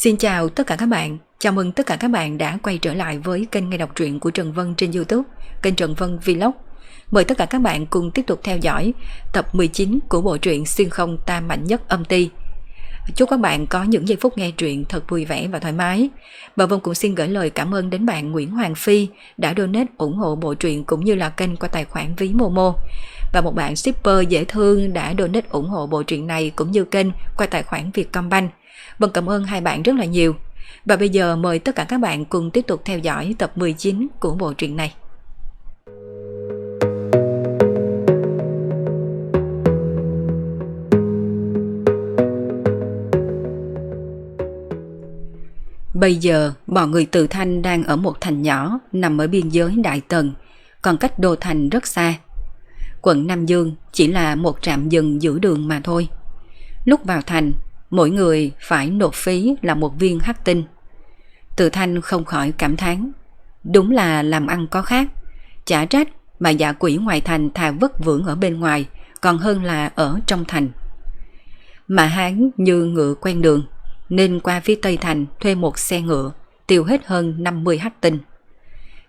Xin chào tất cả các bạn, chào mừng tất cả các bạn đã quay trở lại với kênh nghe đọc truyện của Trần Vân trên Youtube, kênh Trần Vân Vlog. Mời tất cả các bạn cùng tiếp tục theo dõi tập 19 của bộ truyện Xuyên không tam mạnh nhất âm ti. Chúc các bạn có những giây phút nghe truyện thật vui vẻ và thoải mái. Bà Vân cũng xin gửi lời cảm ơn đến bạn Nguyễn Hoàng Phi đã donate ủng hộ bộ truyện cũng như là kênh qua tài khoản ví Momo. Và một bạn shipper dễ thương đã donate ủng hộ bộ truyện này cũng như kênh qua tài khoản Vietcombank. Vâng cảm ơn hai bạn rất là nhiều. Và bây giờ mời tất cả các bạn cùng tiếp tục theo dõi tập 19 của bộ truyện này. Bây giờ, bọn người từ Thanh đang ở một thành nhỏ nằm ở biên giới Đại Tần, còn cách Đô Thành rất xa. Quận Nam Dương chỉ là một trạm dừng giữa đường mà thôi. Lúc vào thành, mỗi người phải nộp phí là một viên hắc tinh. Từ Thanh không khỏi cảm thán. Đúng là làm ăn có khác. Chả trách mà dạ quỷ ngoài thành thà vất vưởng ở bên ngoài, còn hơn là ở trong thành. Mà hán như ngựa quen đường, nên qua phía Tây Thành thuê một xe ngựa, tiêu hết hơn 50 hắc tinh.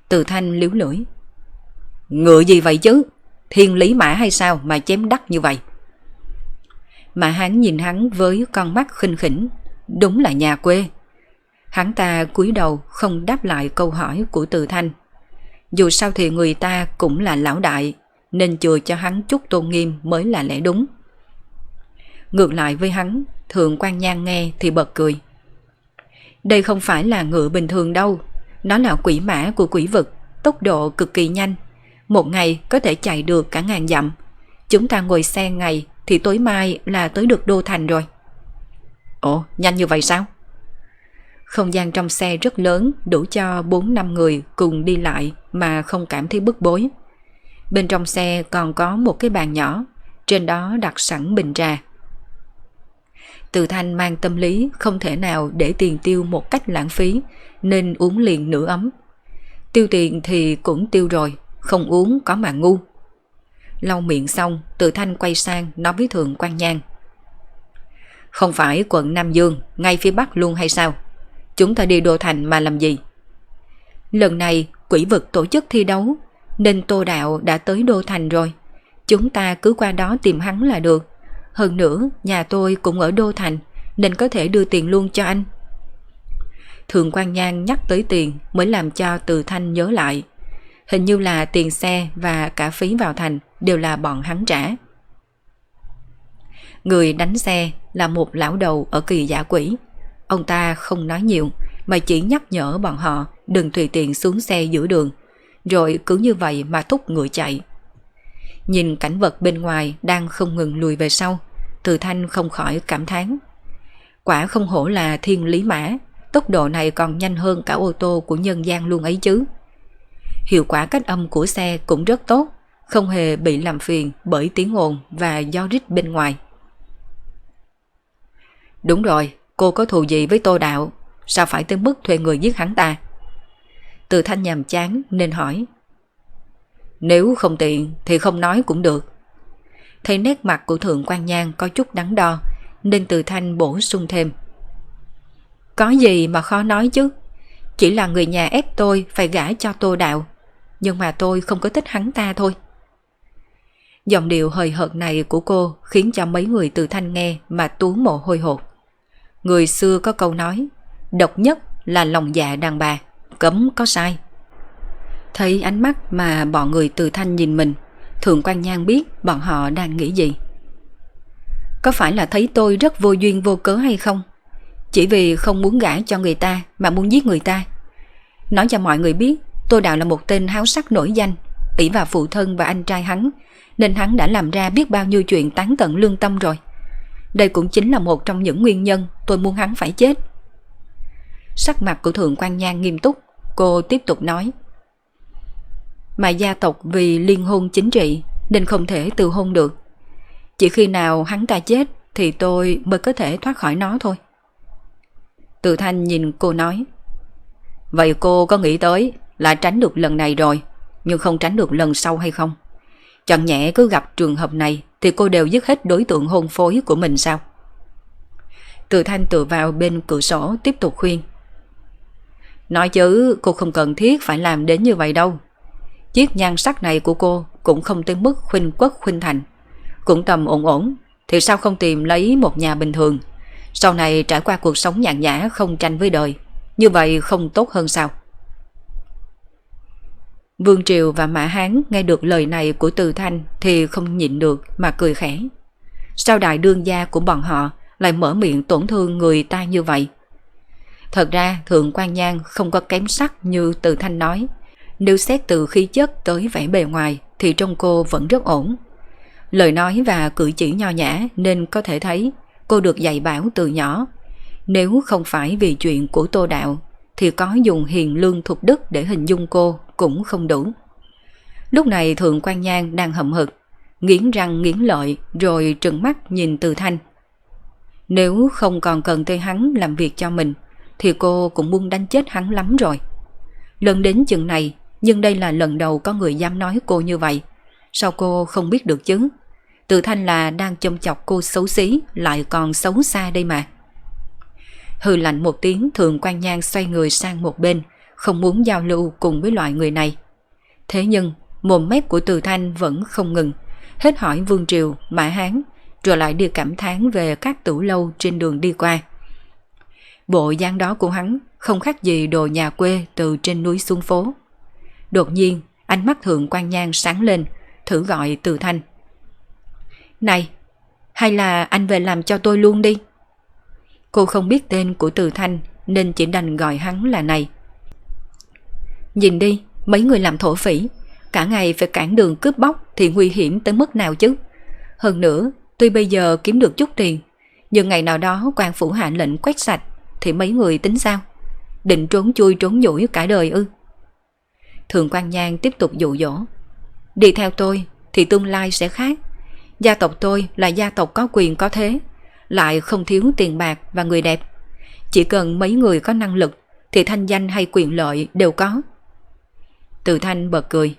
Từ Thanh liếu lưỡi. Ngựa gì vậy chứ? Thiên lý mã hay sao mà chém đắt như vậy? Mà hắn nhìn hắn với con mắt khinh khỉnh, đúng là nhà quê. Hắn ta cúi đầu không đáp lại câu hỏi của Từ Thanh. Dù sao thì người ta cũng là lão đại, nên chừa cho hắn chút tôn nghiêm mới là lẽ đúng. Ngược lại với hắn, Thượng quan Nhan nghe thì bật cười. Đây không phải là ngựa bình thường đâu, nó là quỷ mã của quỷ vực, tốc độ cực kỳ nhanh. Một ngày có thể chạy được cả ngàn dặm. Chúng ta ngồi xe ngày thì tối mai là tới được Đô Thành rồi. Ồ, nhanh như vậy sao? Không gian trong xe rất lớn, đủ cho 4-5 người cùng đi lại mà không cảm thấy bức bối. Bên trong xe còn có một cái bàn nhỏ, trên đó đặt sẵn bình trà. Từ Thanh mang tâm lý không thể nào để tiền tiêu một cách lãng phí, nên uống liền nửa ấm. Tiêu tiền thì cũng tiêu rồi, không uống có mà ngu. Lau miệng xong, Từ Thanh quay sang nói với Thượng quan Nhan. Không phải quận Nam Dương, ngay phía Bắc luôn hay sao? Chúng ta đi Đô Thành mà làm gì? Lần này quỷ vực tổ chức thi đấu, nên Tô Đạo đã tới Đô Thành rồi. Chúng ta cứ qua đó tìm hắn là được. Hơn nữa, nhà tôi cũng ở Đô Thành, nên có thể đưa tiền luôn cho anh. Thường quan Nhan nhắc tới tiền mới làm cho Từ Thanh nhớ lại. Hình như là tiền xe và cả phí vào thành đều là bọn hắn trả. Người đánh xe là một lão đầu ở kỳ giả quỷ. Ông ta không nói nhiều mà chỉ nhắc nhở bọn họ đừng tùy tiện xuống xe giữa đường. Rồi cứ như vậy mà thúc ngựa chạy. Nhìn cảnh vật bên ngoài đang không ngừng lùi về sau, Từ Thanh không khỏi cảm thán. Quả không hổ là thiên lý mã, tốc độ này còn nhanh hơn cả ô tô của nhân gian luôn ấy chứ. Hiệu quả cách âm của xe cũng rất tốt, không hề bị làm phiền bởi tiếng ồn và do rít bên ngoài. Đúng rồi, cô có thù gì với Tô Đạo, sao phải tới mức thuê người giết hắn ta? Từ thanh nhàm chán nên hỏi. Nếu không tiện thì không nói cũng được. Thấy nét mặt của Thượng quan Nhan có chút đắn đo, nên từ thanh bổ sung thêm. Có gì mà khó nói chứ, chỉ là người nhà ép tôi phải gả cho Tô Đạo, nhưng mà tôi không có thích hắn ta thôi. Giọng điệu hời hợt này của cô khiến cho mấy người từ thanh nghe mà tú mồ hôi hột. Người xưa có câu nói, độc nhất là lòng dạ đàn bà, cấm có sai. Thấy ánh mắt mà bọn người từ thanh nhìn mình, Thượng quan Nhan biết bọn họ đang nghĩ gì. Có phải là thấy tôi rất vô duyên vô cớ hay không? Chỉ vì không muốn gả cho người ta mà muốn giết người ta. Nói cho mọi người biết tôi Đạo là một tên háo sắc nổi danh, ỷ và phụ thân và anh trai hắn, nên hắn đã làm ra biết bao nhiêu chuyện tán tận lương tâm rồi. Đây cũng chính là một trong những nguyên nhân tôi muốn hắn phải chết. Sắc mặt của Thượng quan Nhan nghiêm túc, cô tiếp tục nói. Mà gia tộc vì liên hôn chính trị nên không thể từ hôn được. Chỉ khi nào hắn ta chết thì tôi mới có thể thoát khỏi nó thôi. Từ thanh nhìn cô nói. Vậy cô có nghĩ tới là tránh được lần này rồi, nhưng không tránh được lần sau hay không? Chẳng nhẽ cứ gặp trường hợp này thì cô đều dứt hết đối tượng hôn phối của mình sao? Từ thanh tựa vào bên cửa sổ tiếp tục khuyên. Nói chứ cô không cần thiết phải làm đến như vậy đâu. Chiếc nhan sắc này của cô cũng không tới mức khuynh quốc khuynh thành. Cũng tầm ổn ổn, thì sao không tìm lấy một nhà bình thường. Sau này trải qua cuộc sống nhàn nhã không tranh với đời. Như vậy không tốt hơn sao? Vương Triều và Mã Hán nghe được lời này của Từ Thanh thì không nhịn được mà cười khẽ. Sao đại đương gia của bọn họ lại mở miệng tổn thương người ta như vậy? Thật ra, Thượng quan Nhan không có kém sắc như Từ Thanh nói. Nếu xét từ khí chất tới vẻ bề ngoài thì trong cô vẫn rất ổn. Lời nói và cử chỉ nho nhã nên có thể thấy cô được dạy bảo từ nhỏ. Nếu không phải vì chuyện của Tô Đạo thì có dùng hiền lương thục đức để hình dung cô cũng không đủ. Lúc này Thượng quan Nhan đang hậm hực, nghiến răng nghiến lợi rồi trừng mắt nhìn Từ Thanh. Nếu không còn cần tới hắn làm việc cho mình thì cô cũng muốn đánh chết hắn lắm rồi. Lần đến chừng này nhưng đây là lần đầu có người dám nói cô như vậy. Sao cô không biết được chứ? Từ thanh là đang châm chọc cô xấu xí lại còn xấu xa đây mà. Hư lạnh một tiếng thường quan nhan xoay người sang một bên, không muốn giao lưu cùng với loại người này. Thế nhưng, mồm mép của từ thanh vẫn không ngừng, hết hỏi Vương Triều, Mã Hán, rồi lại đi cảm thán về các tủ lâu trên đường đi qua. Bộ dáng đó của hắn không khác gì đồ nhà quê từ trên núi xuống phố. Đột nhiên, ánh mắt thượng quan nhan sáng lên, thử gọi từ thanh. Này, hay là anh về làm cho tôi luôn đi? Cô không biết tên của từ thanh nên chỉ đành gọi hắn là này. Nhìn đi, mấy người làm thổ phỉ, cả ngày phải cản đường cướp bóc thì nguy hiểm tới mức nào chứ? Hơn nữa, tuy bây giờ kiếm được chút tiền, nhưng ngày nào đó quan phủ hạ lệnh quét sạch thì mấy người tính sao? Định trốn chui trốn nhủi cả đời ư? Thường quan Nhan tiếp tục dụ dỗ. Đi theo tôi thì tương lai sẽ khác. Gia tộc tôi là gia tộc có quyền có thế, lại không thiếu tiền bạc và người đẹp. Chỉ cần mấy người có năng lực thì thanh danh hay quyền lợi đều có. Từ thanh bật cười.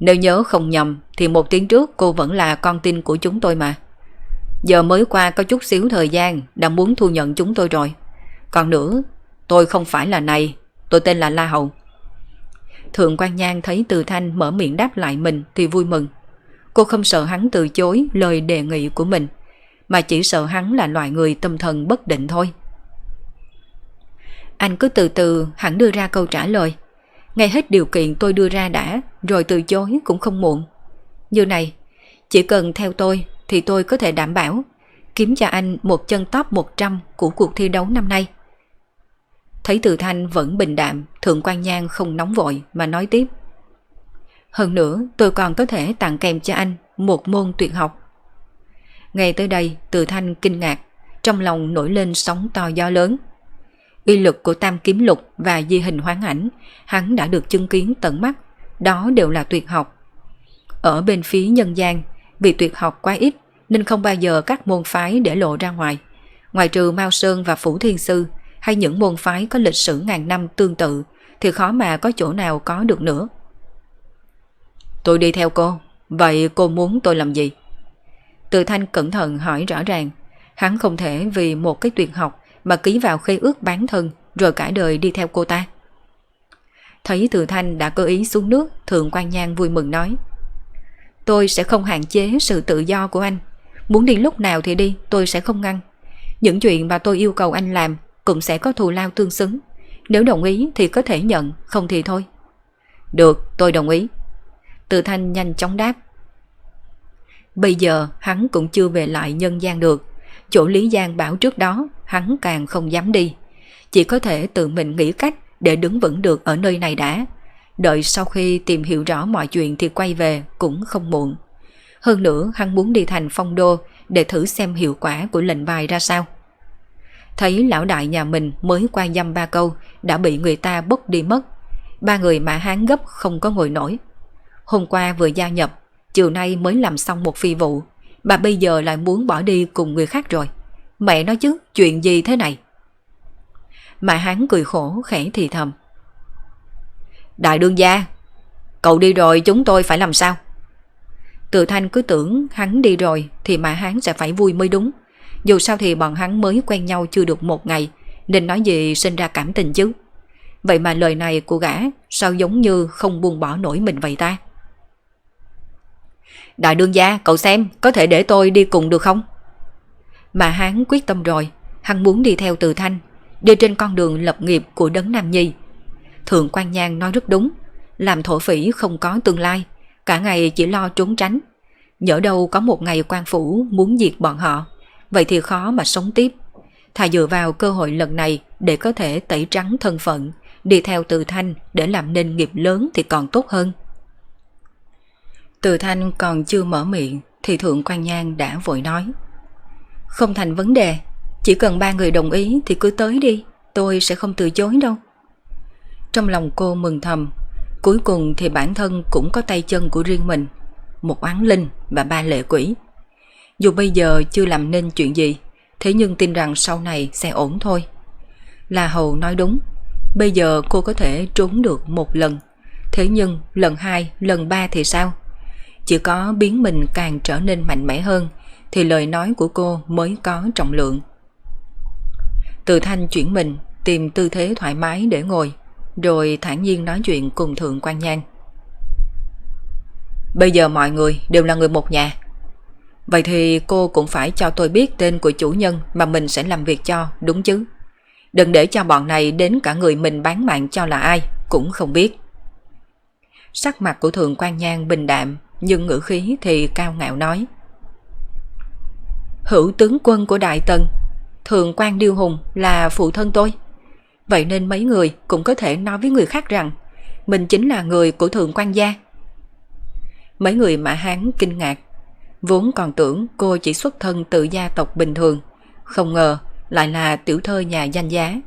Nếu nhớ không nhầm thì một tiếng trước cô vẫn là con tin của chúng tôi mà. Giờ mới qua có chút xíu thời gian đã muốn thu nhận chúng tôi rồi. Còn nữa, tôi không phải là này, tôi tên là La Hậu. Thượng quan Nhan thấy Từ Thanh mở miệng đáp lại mình thì vui mừng. Cô không sợ hắn từ chối lời đề nghị của mình, mà chỉ sợ hắn là loại người tâm thần bất định thôi. Anh cứ từ từ hẳn đưa ra câu trả lời. Ngay hết điều kiện tôi đưa ra đã, rồi từ chối cũng không muộn. Như này, chỉ cần theo tôi thì tôi có thể đảm bảo kiếm cho anh một chân top 100 của cuộc thi đấu năm nay. Thấy Từ Thanh vẫn bình đạm, Thượng quan Nhan không nóng vội mà nói tiếp. Hơn nữa, tôi còn có thể tặng kèm cho anh một môn tuyệt học. Ngay tới đây, Từ Thanh kinh ngạc, trong lòng nổi lên sóng to gió lớn. Y lực của tam kiếm lục và di hình hoán ảnh, hắn đã được chứng kiến tận mắt, đó đều là tuyệt học. Ở bên phía nhân gian, vì tuyệt học quá ít nên không bao giờ các môn phái để lộ ra ngoài. Ngoài trừ Mao Sơn và Phủ Thiên Sư, hay những môn phái có lịch sử ngàn năm tương tự thì khó mà có chỗ nào có được nữa. Tôi đi theo cô, vậy cô muốn tôi làm gì? Từ thanh cẩn thận hỏi rõ ràng, hắn không thể vì một cái tuyệt học mà ký vào khế ước bán thân rồi cả đời đi theo cô ta. Thấy từ thanh đã cơ ý xuống nước, Thượng quan Nhan vui mừng nói. Tôi sẽ không hạn chế sự tự do của anh. Muốn đi lúc nào thì đi, tôi sẽ không ngăn. Những chuyện mà tôi yêu cầu anh làm cũng sẽ có thù lao tương xứng. Nếu đồng ý thì có thể nhận, không thì thôi. Được, tôi đồng ý. Từ thanh nhanh chóng đáp. Bây giờ hắn cũng chưa về lại nhân gian được. Chỗ Lý Giang bảo trước đó hắn càng không dám đi. Chỉ có thể tự mình nghĩ cách để đứng vững được ở nơi này đã. Đợi sau khi tìm hiểu rõ mọi chuyện thì quay về cũng không muộn. Hơn nữa hắn muốn đi thành phong đô để thử xem hiệu quả của lệnh bài ra sao. Thấy lão đại nhà mình mới qua dăm ba câu đã bị người ta bốc đi mất. Ba người mã hán gấp không có ngồi nổi. Hôm qua vừa gia nhập, chiều nay mới làm xong một phi vụ, mà bây giờ lại muốn bỏ đi cùng người khác rồi. Mẹ nói chứ, chuyện gì thế này? Mà hắn cười khổ khẽ thì thầm. Đại đương gia, cậu đi rồi chúng tôi phải làm sao? từ thanh cứ tưởng hắn đi rồi thì mà hắn sẽ phải vui mới đúng. Dù sao thì bọn hắn mới quen nhau chưa được một ngày, nên nói gì sinh ra cảm tình chứ. Vậy mà lời này của gã sao giống như không buông bỏ nổi mình vậy ta? Đại đương gia, cậu xem, có thể để tôi đi cùng được không? Mà hắn quyết tâm rồi, hắn muốn đi theo từ thanh, đi trên con đường lập nghiệp của đấng Nam Nhi. Thượng quan Nhan nói rất đúng, làm thổ phỉ không có tương lai, cả ngày chỉ lo trốn tránh. Nhỡ đâu có một ngày quan phủ muốn diệt bọn họ, vậy thì khó mà sống tiếp. Thà dựa vào cơ hội lần này để có thể tẩy trắng thân phận, đi theo từ thanh để làm nên nghiệp lớn thì còn tốt hơn. Từ thanh còn chưa mở miệng thì Thượng quan Nhan đã vội nói. Không thành vấn đề, chỉ cần ba người đồng ý thì cứ tới đi, tôi sẽ không từ chối đâu. Trong lòng cô mừng thầm, cuối cùng thì bản thân cũng có tay chân của riêng mình, một oán linh và ba lệ quỷ. Dù bây giờ chưa làm nên chuyện gì, thế nhưng tin rằng sau này sẽ ổn thôi. Là Hầu nói đúng, bây giờ cô có thể trốn được một lần, thế nhưng lần hai, lần ba thì sao? Chỉ có biến mình càng trở nên mạnh mẽ hơn thì lời nói của cô mới có trọng lượng. Từ thanh chuyển mình, tìm tư thế thoải mái để ngồi, rồi thản nhiên nói chuyện cùng Thượng quan Nhan. Bây giờ mọi người đều là người một nhà. Vậy thì cô cũng phải cho tôi biết tên của chủ nhân mà mình sẽ làm việc cho, đúng chứ? Đừng để cho bọn này đến cả người mình bán mạng cho là ai, cũng không biết. Sắc mặt của Thượng quan Nhan bình đạm, nhưng ngữ khí thì cao ngạo nói. Hữu tướng quân của Đại Tần, Thượng quan Điêu Hùng là phụ thân tôi. Vậy nên mấy người cũng có thể nói với người khác rằng mình chính là người của Thượng quan gia. Mấy người mã hán kinh ngạc, vốn còn tưởng cô chỉ xuất thân từ gia tộc bình thường, không ngờ lại là tiểu thơ nhà danh giá.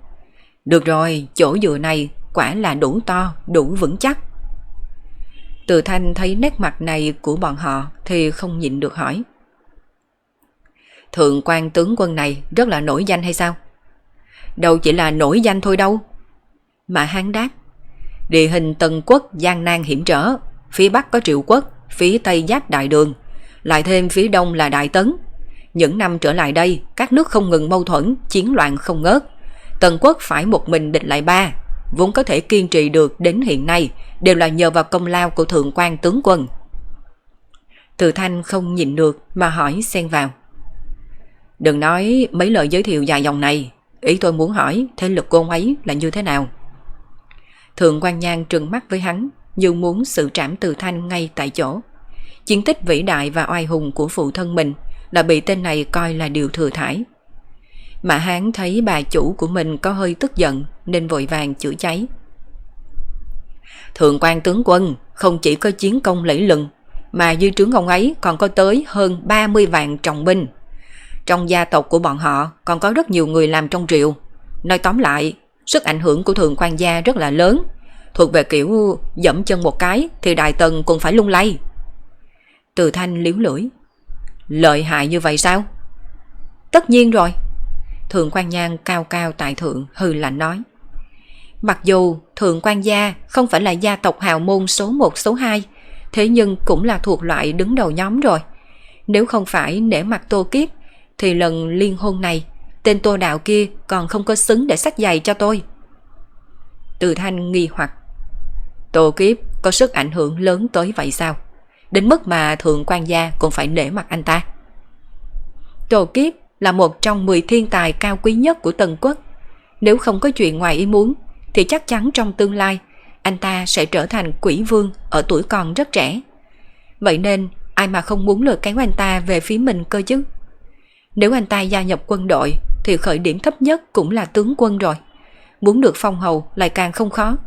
Được rồi, chỗ dựa này quả là đủ to, đủ vững chắc. Từ thanh thấy nét mặt này của bọn họ thì không nhịn được hỏi. Thượng quan tướng quân này rất là nổi danh hay sao? Đâu chỉ là nổi danh thôi đâu. Mà hắn đáp, địa hình tần quốc gian nan hiểm trở, phía bắc có triệu quốc, phía tây giáp đại đường, lại thêm phía đông là đại tấn. Những năm trở lại đây, các nước không ngừng mâu thuẫn, chiến loạn không ngớt. Tần quốc phải một mình địch lại ba, vốn có thể kiên trì được đến hiện nay đều là nhờ vào công lao của thượng quan tướng quân. Từ thanh không nhìn được mà hỏi xen vào. Đừng nói mấy lời giới thiệu dài dòng này, ý tôi muốn hỏi thế lực cô ấy là như thế nào. Thượng quan Nhan trừng mắt với hắn, như muốn sự trảm từ thanh ngay tại chỗ. Chiến tích vĩ đại và oai hùng của phụ thân mình là bị tên này coi là điều thừa thải. Mà hắn thấy bà chủ của mình có hơi tức giận nên vội vàng chữa cháy. Thượng quan tướng quân không chỉ có chiến công lẫy lừng mà dư trướng ông ấy còn có tới hơn 30 vạn trọng binh. Trong gia tộc của bọn họ còn có rất nhiều người làm trong triều. Nói tóm lại, sức ảnh hưởng của thượng quan gia rất là lớn. Thuộc về kiểu dẫm chân một cái thì đại tần cũng phải lung lay. Từ thanh liếu lưỡi. Lợi hại như vậy sao? Tất nhiên rồi. Thượng quan nhan cao cao tại thượng hư lạnh nói. Mặc dù thượng quan gia không phải là gia tộc hào môn số 1 số 2, thế nhưng cũng là thuộc loại đứng đầu nhóm rồi. Nếu không phải nể mặt tô kiếp thì lần liên hôn này, tên tô đạo kia còn không có xứng để sách giày cho tôi. Từ thanh nghi hoặc. Tô kiếp có sức ảnh hưởng lớn tới vậy sao? Đến mức mà thượng quan gia cũng phải nể mặt anh ta. Tô kiếp là một trong 10 thiên tài cao quý nhất của Tần Quốc. Nếu không có chuyện ngoài ý muốn, thì chắc chắn trong tương lai, anh ta sẽ trở thành quỷ vương ở tuổi còn rất trẻ. Vậy nên, ai mà không muốn lừa kéo anh ta về phía mình cơ chứ? Nếu anh ta gia nhập quân đội thì khởi điểm thấp nhất cũng là tướng quân rồi. Muốn được phong hầu lại càng không khó.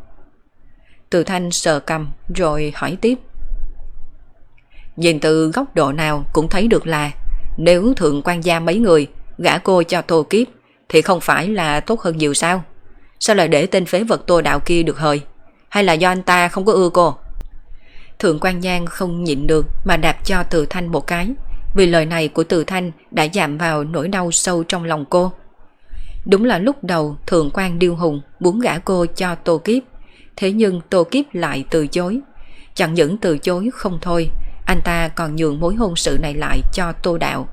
Từ thanh sờ cầm rồi hỏi tiếp. Nhìn từ góc độ nào cũng thấy được là nếu thượng quan gia mấy người gả cô cho tô kiếp thì không phải là tốt hơn nhiều sao? Sao lại để tên phế vật tô đạo kia được hời? Hay là do anh ta không có ưa cô? Thượng quan Nhan không nhịn được mà đạp cho Từ Thanh một cái vì lời này của Từ Thanh đã giảm vào nỗi đau sâu trong lòng cô. Đúng là lúc đầu Thượng quan Điêu Hùng muốn gả cô cho Tô Kiếp, thế nhưng Tô Kiếp lại từ chối. Chẳng những từ chối không thôi, anh ta còn nhường mối hôn sự này lại cho Tô Đạo.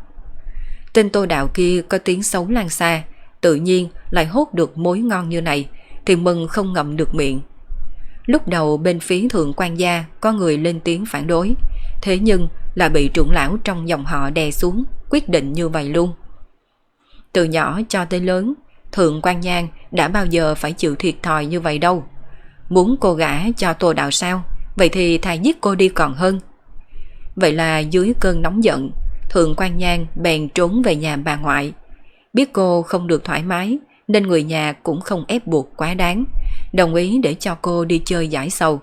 Tên tô đạo kia có tiếng xấu lan xa, tự nhiên lại hốt được mối ngon như này, thì mừng không ngậm được miệng. Lúc đầu bên phía thượng quan gia có người lên tiếng phản đối, thế nhưng là bị trưởng lão trong dòng họ đè xuống, quyết định như vậy luôn. Từ nhỏ cho tới lớn, thượng quan nhang đã bao giờ phải chịu thiệt thòi như vậy đâu. Muốn cô gã cho tô đạo sao, vậy thì thà giết cô đi còn hơn. Vậy là dưới cơn nóng giận, thượng quan nhang bèn trốn về nhà bà ngoại. Biết cô không được thoải mái, nên người nhà cũng không ép buộc quá đáng, đồng ý để cho cô đi chơi giải sầu.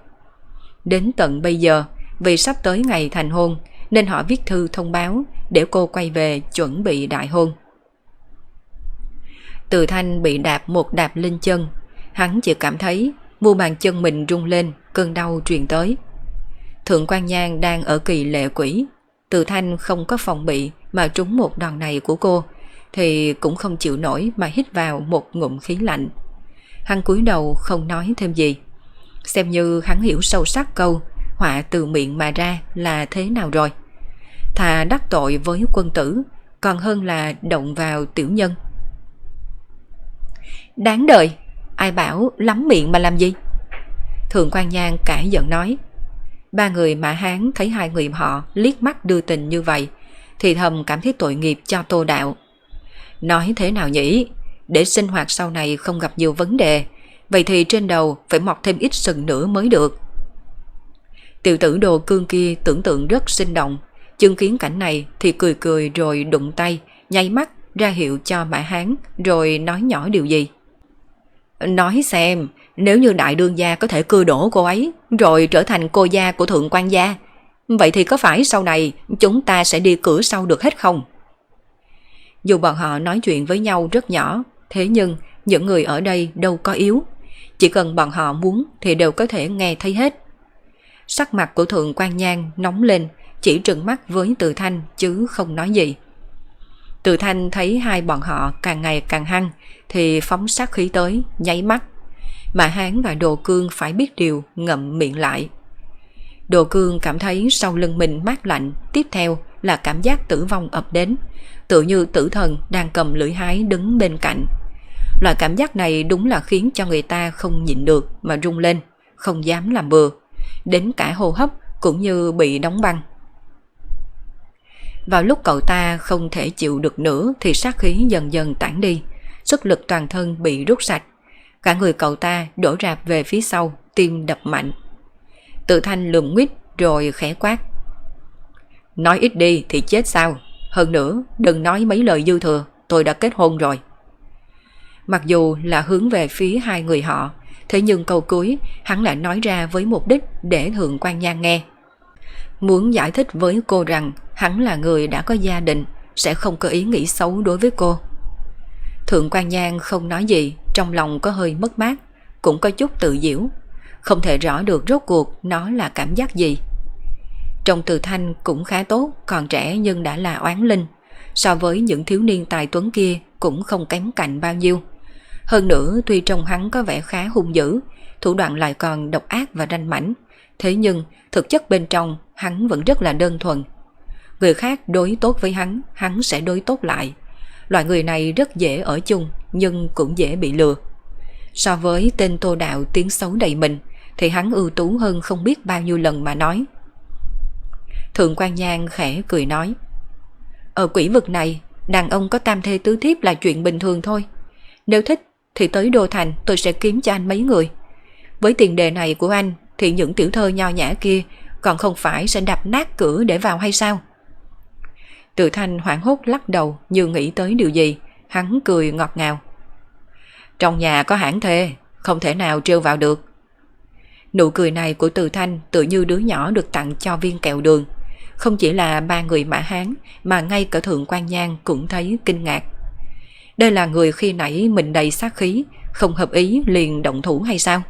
Đến tận bây giờ, vì sắp tới ngày thành hôn, nên họ viết thư thông báo để cô quay về chuẩn bị đại hôn. Từ thanh bị đạp một đạp lên chân, hắn chỉ cảm thấy mu bàn chân mình rung lên, cơn đau truyền tới. Thượng quan Nhan đang ở kỳ lệ quỷ, từ thanh không có phòng bị mà trúng một đòn này của cô, thì cũng không chịu nổi mà hít vào một ngụm khí lạnh. Hắn cúi đầu không nói thêm gì. Xem như hắn hiểu sâu sắc câu họa từ miệng mà ra là thế nào rồi. Thà đắc tội với quân tử còn hơn là động vào tiểu nhân. Đáng đời, ai bảo lắm miệng mà làm gì? Thường quan Nhan cãi giận nói. Ba người mã hán thấy hai người họ liếc mắt đưa tình như vậy, thì thầm cảm thấy tội nghiệp cho tô đạo. Nói thế nào nhỉ? Để sinh hoạt sau này không gặp nhiều vấn đề, vậy thì trên đầu phải mọc thêm ít sừng nữa mới được. Tiểu tử đồ cương kia tưởng tượng rất sinh động, chứng kiến cảnh này thì cười cười rồi đụng tay, nháy mắt ra hiệu cho mã Hán rồi nói nhỏ điều gì. Nói xem, nếu như đại đương gia có thể cưa đổ cô ấy rồi trở thành cô gia của thượng quan gia, vậy thì có phải sau này chúng ta sẽ đi cửa sau được hết không? Dù bọn họ nói chuyện với nhau rất nhỏ, thế nhưng những người ở đây đâu có yếu. Chỉ cần bọn họ muốn thì đều có thể nghe thấy hết. Sắc mặt của Thượng quan nhang nóng lên, chỉ trừng mắt với Từ Thanh chứ không nói gì. Từ Thanh thấy hai bọn họ càng ngày càng hăng thì phóng sát khí tới, nháy mắt. Mà Hán và Đồ Cương phải biết điều ngậm miệng lại. Đồ Cương cảm thấy sau lưng mình mát lạnh, tiếp theo là cảm giác tử vong ập đến, tự như tử thần đang cầm lưỡi hái đứng bên cạnh. Loại cảm giác này đúng là khiến cho người ta không nhịn được mà rung lên, không dám làm bừa. Đến cả hô hấp cũng như bị đóng băng. Vào lúc cậu ta không thể chịu được nữa thì sát khí dần dần tản đi, sức lực toàn thân bị rút sạch. Cả người cậu ta đổ rạp về phía sau, tim đập mạnh. Tự thanh lườm nguyết rồi khẽ quát. Nói ít đi thì chết sao? Hơn nữa, đừng nói mấy lời dư thừa, tôi đã kết hôn rồi. Mặc dù là hướng về phía hai người họ, thế nhưng câu cuối hắn lại nói ra với mục đích để Thượng quan Nhan nghe. Muốn giải thích với cô rằng hắn là người đã có gia đình, sẽ không có ý nghĩ xấu đối với cô. Thượng quan Nhan không nói gì, trong lòng có hơi mất mát, cũng có chút tự diễu. Không thể rõ được rốt cuộc nó là cảm giác gì. Trong từ thanh cũng khá tốt, còn trẻ nhưng đã là oán linh. So với những thiếu niên tài tuấn kia cũng không kém cạnh bao nhiêu. Hơn nữa tuy trong hắn có vẻ khá hung dữ, thủ đoạn lại còn độc ác và ranh mảnh. Thế nhưng thực chất bên trong hắn vẫn rất là đơn thuần. Người khác đối tốt với hắn, hắn sẽ đối tốt lại. Loại người này rất dễ ở chung nhưng cũng dễ bị lừa. So với tên tô đạo tiếng xấu đầy mình thì hắn ưu tú hơn không biết bao nhiêu lần mà nói. Thượng quan Nhan khẽ cười nói Ở quỷ vực này Đàn ông có tam thê tứ thiếp là chuyện bình thường thôi Nếu thích Thì tới Đô Thành tôi sẽ kiếm cho anh mấy người Với tiền đề này của anh thì những tiểu thơ nho nhã kia Còn không phải sẽ đập nát cửa để vào hay sao Từ thanh hoảng hốt lắc đầu Như nghĩ tới điều gì Hắn cười ngọt ngào Trong nhà có hãng thê Không thể nào trêu vào được Nụ cười này của Từ Thanh tự như đứa nhỏ được tặng cho viên kẹo đường không chỉ là ba người Mã Hán mà ngay cả Thượng quan Nhan cũng thấy kinh ngạc. Đây là người khi nãy mình đầy sát khí, không hợp ý liền động thủ hay sao?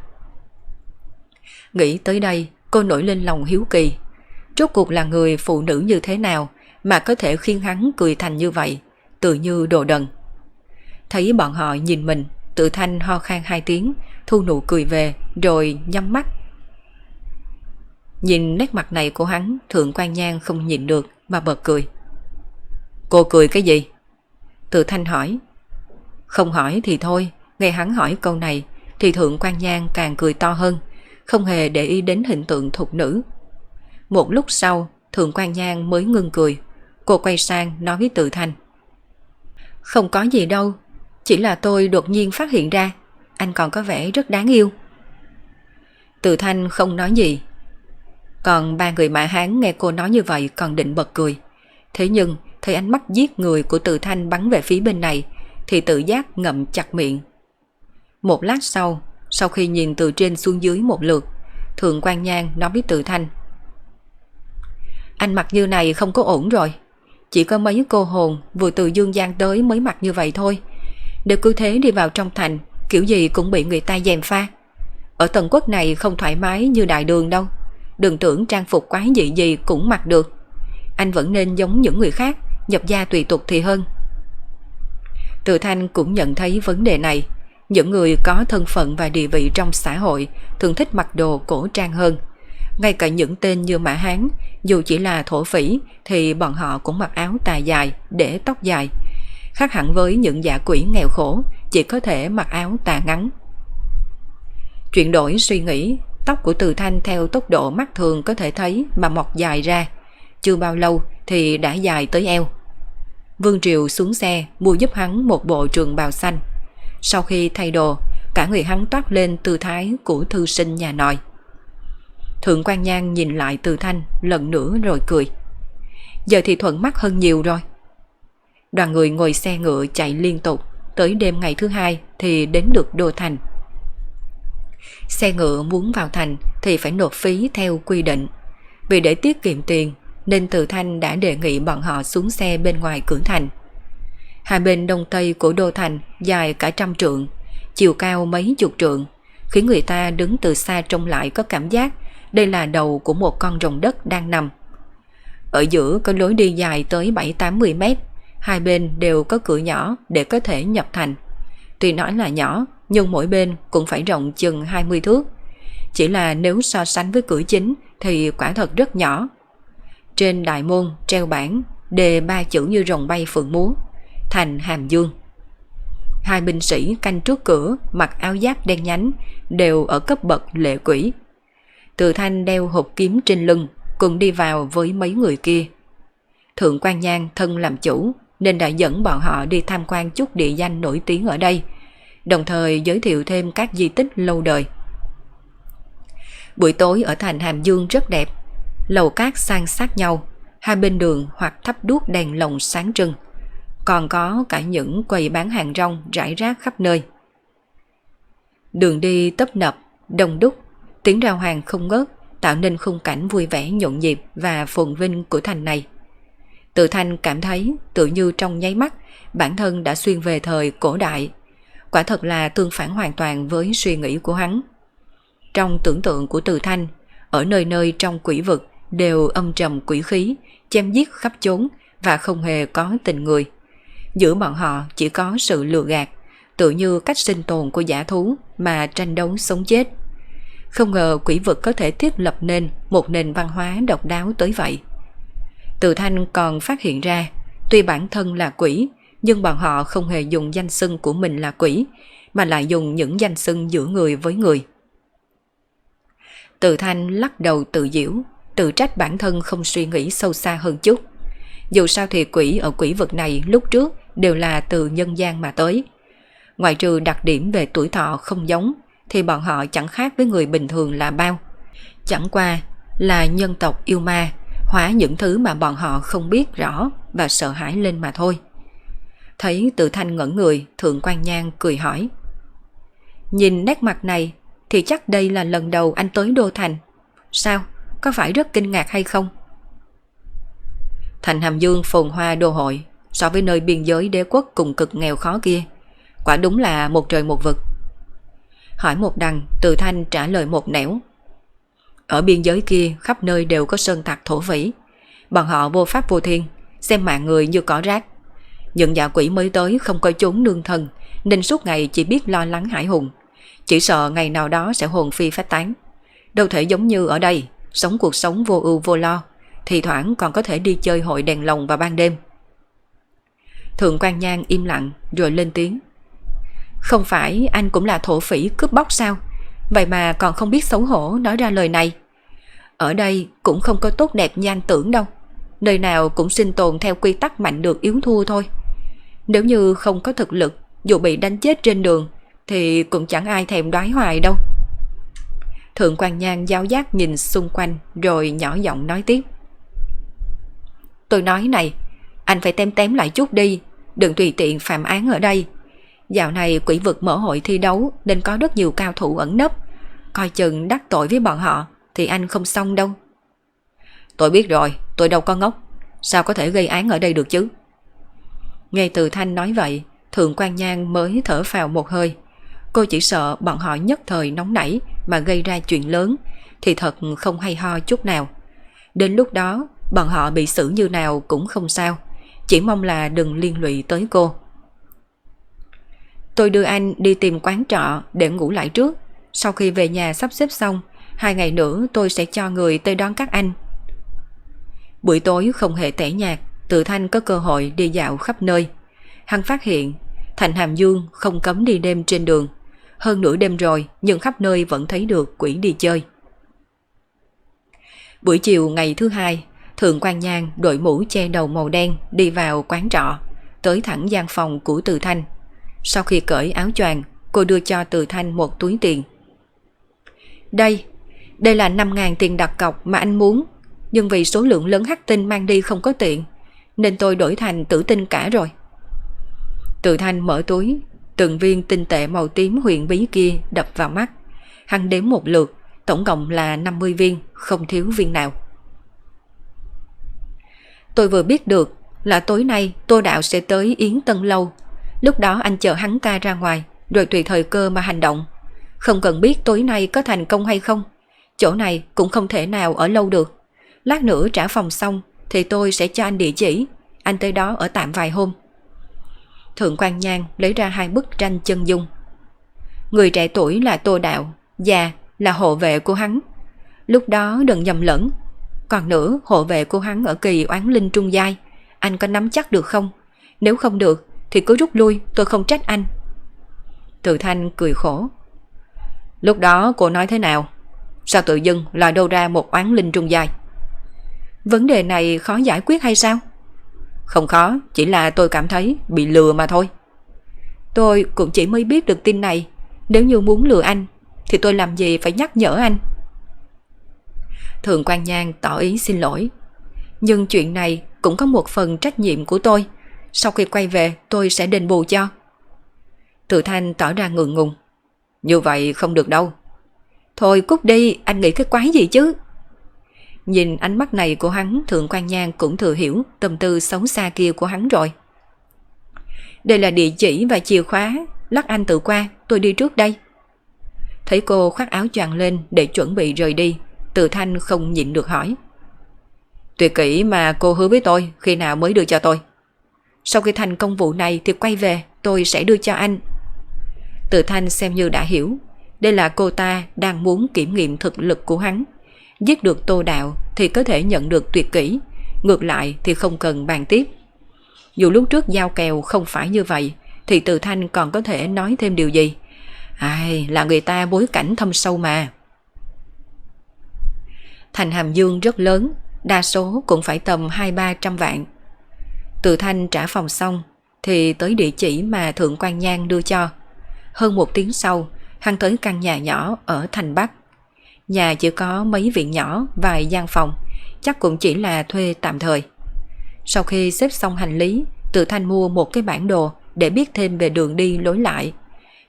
Nghĩ tới đây, cô nổi lên lòng hiếu kỳ. Rốt cuộc là người phụ nữ như thế nào mà có thể khiến hắn cười thành như vậy, tự như đồ đần. Thấy bọn họ nhìn mình, tự thanh ho khan hai tiếng, thu nụ cười về, rồi nhắm mắt Nhìn nét mặt này của hắn, Thượng quan Nhan không nhìn được mà bật cười. Cô cười cái gì? tự thanh hỏi. Không hỏi thì thôi, nghe hắn hỏi câu này thì thượng quan nhang càng cười to hơn, không hề để ý đến hình tượng thục nữ. Một lúc sau, thượng quan nhang mới ngưng cười, cô quay sang nói với từ thanh. Không có gì đâu, chỉ là tôi đột nhiên phát hiện ra, anh còn có vẻ rất đáng yêu. Từ thanh không nói gì. Còn ba người mã hán nghe cô nói như vậy còn định bật cười. Thế nhưng, thấy ánh mắt giết người của từ thanh bắn về phía bên này, thì tự giác ngậm chặt miệng. Một lát sau, sau khi nhìn từ trên xuống dưới một lượt, Thượng quan Nhan nói với tự Thanh. Anh mặc như này không có ổn rồi. Chỉ có mấy cô hồn vừa từ Dương gian tới mới mặc như vậy thôi. Nếu cứ thế đi vào trong thành, kiểu gì cũng bị người ta dèm pha. Ở tần quốc này không thoải mái như đại đường đâu. Đừng tưởng trang phục quái dị gì cũng mặc được. Anh vẫn nên giống những người khác, nhập gia tùy tục thì hơn. Từ Thanh cũng nhận thấy vấn đề này. Những người có thân phận và địa vị trong xã hội thường thích mặc đồ cổ trang hơn. Ngay cả những tên như Mã Hán, dù chỉ là thổ phỉ thì bọn họ cũng mặc áo tà dài, để tóc dài. Khác hẳn với những giả quỷ nghèo khổ, chỉ có thể mặc áo tà ngắn. Chuyển đổi suy nghĩ, tóc của Từ Thanh theo tốc độ mắt thường có thể thấy mà mọc dài ra. Chưa bao lâu thì đã dài tới eo. Vương Triều xuống xe mua giúp hắn một bộ trường bào xanh. Sau khi thay đồ, cả người hắn toát lên tư thái của thư sinh nhà nòi. Thượng quan Nhan nhìn lại Từ Thanh lần nữa rồi cười. Giờ thì thuận mắt hơn nhiều rồi. Đoàn người ngồi xe ngựa chạy liên tục, tới đêm ngày thứ hai thì đến được Đô Thành. Xe ngựa muốn vào thành thì phải nộp phí theo quy định. Vì để tiết kiệm tiền nên Từ Thanh đã đề nghị bọn họ xuống xe bên ngoài cửa thành. Hai bên đông tây của đô thành dài cả trăm trượng, chiều cao mấy chục trượng, khiến người ta đứng từ xa trông lại có cảm giác đây là đầu của một con rồng đất đang nằm. Ở giữa có lối đi dài tới 7-80 mét, hai bên đều có cửa nhỏ để có thể nhập thành. Tuy nói là nhỏ, nhưng mỗi bên cũng phải rộng chừng 20 thước. Chỉ là nếu so sánh với cửa chính thì quả thật rất nhỏ. Trên đại môn treo bảng đề ba chữ như rồng bay phượng múa thành Hàm Dương. Hai binh sĩ canh trước cửa mặc áo giáp đen nhánh đều ở cấp bậc lệ quỷ. Từ thanh đeo hộp kiếm trên lưng cùng đi vào với mấy người kia. Thượng quan Nhan thân làm chủ nên đã dẫn bọn họ đi tham quan chút địa danh nổi tiếng ở đây, đồng thời giới thiệu thêm các di tích lâu đời. Buổi tối ở thành Hàm Dương rất đẹp, lầu cát san sát nhau, hai bên đường hoặc thắp đuốc đèn lồng sáng trưng còn có cả những quầy bán hàng rong rải rác khắp nơi. Đường đi tấp nập, đông đúc, tiếng rao hàng không ngớt, tạo nên khung cảnh vui vẻ nhộn nhịp và phồn vinh của thành này. Tự thanh cảm thấy tự như trong nháy mắt bản thân đã xuyên về thời cổ đại. Quả thật là tương phản hoàn toàn với suy nghĩ của hắn. Trong tưởng tượng của từ thanh, ở nơi nơi trong quỷ vực đều âm trầm quỷ khí, chém giết khắp chốn và không hề có tình người. Giữa bọn họ chỉ có sự lừa gạt, tự như cách sinh tồn của giả thú mà tranh đấu sống chết. Không ngờ quỷ vực có thể thiết lập nên một nền văn hóa độc đáo tới vậy. Từ Thanh còn phát hiện ra, tuy bản thân là quỷ, nhưng bọn họ không hề dùng danh xưng của mình là quỷ, mà lại dùng những danh xưng giữa người với người. Từ Thanh lắc đầu tự diễu, tự trách bản thân không suy nghĩ sâu xa hơn chút. Dù sao thì quỷ ở quỷ vực này lúc trước đều là từ nhân gian mà tới. Ngoại trừ đặc điểm về tuổi thọ không giống, thì bọn họ chẳng khác với người bình thường là bao. Chẳng qua là nhân tộc yêu ma, hóa những thứ mà bọn họ không biết rõ và sợ hãi lên mà thôi. Thấy tự thanh ngẩn người, Thượng quan Nhan cười hỏi. Nhìn nét mặt này thì chắc đây là lần đầu anh tới Đô Thành. Sao? Có phải rất kinh ngạc hay không? Thành Hàm Dương phồn hoa đô hội so với nơi biên giới đế quốc cùng cực nghèo khó kia. Quả đúng là một trời một vực. Hỏi một đằng, từ thanh trả lời một nẻo. Ở biên giới kia khắp nơi đều có sơn tạc thổ vĩ, Bọn họ vô pháp vô thiên, xem mạng người như cỏ rác. Những dạ quỷ mới tới không có chốn nương thân, nên suốt ngày chỉ biết lo lắng hải hùng. Chỉ sợ ngày nào đó sẽ hồn phi phát tán. Đâu thể giống như ở đây, sống cuộc sống vô ưu vô lo, thì thoảng còn có thể đi chơi hội đèn lồng vào ban đêm. Thượng quan Nhan im lặng rồi lên tiếng. Không phải anh cũng là thổ phỉ cướp bóc sao? Vậy mà còn không biết xấu hổ nói ra lời này. Ở đây cũng không có tốt đẹp như anh tưởng đâu. Nơi nào cũng sinh tồn theo quy tắc mạnh được yếu thua thôi. Nếu như không có thực lực, dù bị đánh chết trên đường, thì cũng chẳng ai thèm đoái hoài đâu. Thượng quan Nhan giáo giác nhìn xung quanh rồi nhỏ giọng nói tiếp. Tôi nói này, anh phải tem tém lại chút đi, đừng tùy tiện phạm án ở đây. Dạo này quỷ vực mở hội thi đấu nên có rất nhiều cao thủ ẩn nấp. Coi chừng đắc tội với bọn họ thì anh không xong đâu. Tôi biết rồi, tôi đâu có ngốc. Sao có thể gây án ở đây được chứ? Nghe từ Thanh nói vậy, Thượng quan Nhan mới thở phào một hơi. Cô chỉ sợ bọn họ nhất thời nóng nảy mà gây ra chuyện lớn thì thật không hay ho chút nào. Đến lúc đó, bọn họ bị xử như nào cũng không sao. Chỉ mong là đừng liên lụy tới cô. Tôi đưa anh đi tìm quán trọ để ngủ lại trước. Sau khi về nhà sắp xếp xong, hai ngày nữa tôi sẽ cho người tới đón các anh. Buổi tối không hề tẻ nhạt, Tự Thanh có cơ hội đi dạo khắp nơi. Hắn phát hiện Thành Hàm Dương không cấm đi đêm trên đường. Hơn nửa đêm rồi nhưng khắp nơi vẫn thấy được quỷ đi chơi. Buổi chiều ngày thứ hai, Thượng quan Nhan đội mũ che đầu màu đen đi vào quán trọ, tới thẳng gian phòng của Từ Thanh. Sau khi cởi áo choàng, cô đưa cho Từ Thanh một túi tiền. Đây, đây là 5.000 tiền đặt cọc mà anh muốn, nhưng vì số lượng lớn hắc tinh mang đi không có tiện, nên tôi đổi thành tử tinh cả rồi. Từ Thanh mở túi, từng viên tinh tệ màu tím huyền bí kia đập vào mắt. Hắn đếm một lượt, tổng cộng là 50 viên, không thiếu viên nào. Tôi vừa biết được là tối nay Tô Đạo sẽ tới Yến Tân Lâu. Lúc đó anh chờ hắn ta ra ngoài, rồi tùy thời cơ mà hành động. Không cần biết tối nay có thành công hay không. Chỗ này cũng không thể nào ở lâu được. Lát nữa trả phòng xong thì tôi sẽ cho anh địa chỉ. Anh tới đó ở tạm vài hôm. Thượng quan Nhan lấy ra hai bức tranh chân dung. Người trẻ tuổi là Tô Đạo, già là hộ vệ của hắn. Lúc đó đừng nhầm lẫn. Còn nữa, hộ vệ của hắn ở kỳ oán linh trung giai. Anh có nắm chắc được không? Nếu không được, thì cứ rút lui, tôi không trách anh. Từ Thanh cười khổ. Lúc đó cô nói thế nào? Sao tự dưng lại đâu ra một oán linh trung giai? Vấn đề này khó giải quyết hay sao? Không khó, chỉ là tôi cảm thấy bị lừa mà thôi. Tôi cũng chỉ mới biết được tin này. Nếu như muốn lừa anh, thì tôi làm gì phải nhắc nhở anh? Thường quan Nhan tỏ ý xin lỗi. Nhưng chuyện này cũng có một phần trách nhiệm của tôi. Sau khi quay về tôi sẽ đền bù cho. Tự Thanh tỏ ra ngượng ngùng. Như vậy không được đâu. Thôi cút đi, anh nghĩ cái quái gì chứ? Nhìn ánh mắt này của hắn, Thượng quan Nhan cũng thừa hiểu tâm tư xấu xa kia của hắn rồi. Đây là địa chỉ và chìa khóa, lắc anh tự qua, tôi đi trước đây. Thấy cô khoác áo choàng lên để chuẩn bị rời đi, từ Thanh không nhịn được hỏi. Tuyệt kỹ mà cô hứa với tôi khi nào mới đưa cho tôi. Sau khi thành công vụ này thì quay về tôi sẽ đưa cho anh. Từ Thanh xem như đã hiểu, đây là cô ta đang muốn kiểm nghiệm thực lực của hắn. Giết được tô đạo thì có thể nhận được tuyệt kỹ, ngược lại thì không cần bàn tiếp. Dù lúc trước giao kèo không phải như vậy, thì Từ Thanh còn có thể nói thêm điều gì. Ai, là người ta bối cảnh thâm sâu mà. Thành Hàm Dương rất lớn, đa số cũng phải tầm 2-300 vạn. Từ Thanh trả phòng xong, thì tới địa chỉ mà Thượng quan Nhan đưa cho. Hơn một tiếng sau, hắn tới căn nhà nhỏ ở thành Bắc. Nhà chỉ có mấy viện nhỏ, vài gian phòng, chắc cũng chỉ là thuê tạm thời. Sau khi xếp xong hành lý, Tự Thanh mua một cái bản đồ để biết thêm về đường đi lối lại.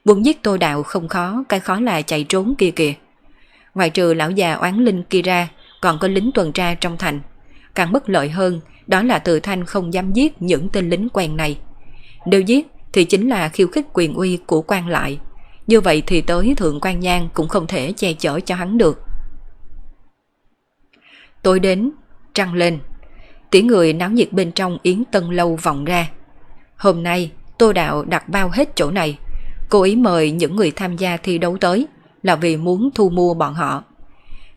Muốn giết Tô Đạo không khó, cái khó là chạy trốn kia kìa. Ngoài trừ lão già oán linh kia ra, còn có lính tuần tra trong thành. Càng bất lợi hơn, đó là Tự Thanh không dám giết những tên lính quen này. Nếu giết thì chính là khiêu khích quyền uy của quan lại. Như vậy thì tới Thượng quan Nhan cũng không thể che chở cho hắn được. Tối đến, trăng lên, tiếng người náo nhiệt bên trong Yến Tân Lâu vọng ra. Hôm nay, Tô Đạo đặt bao hết chỗ này. Cô ý mời những người tham gia thi đấu tới là vì muốn thu mua bọn họ.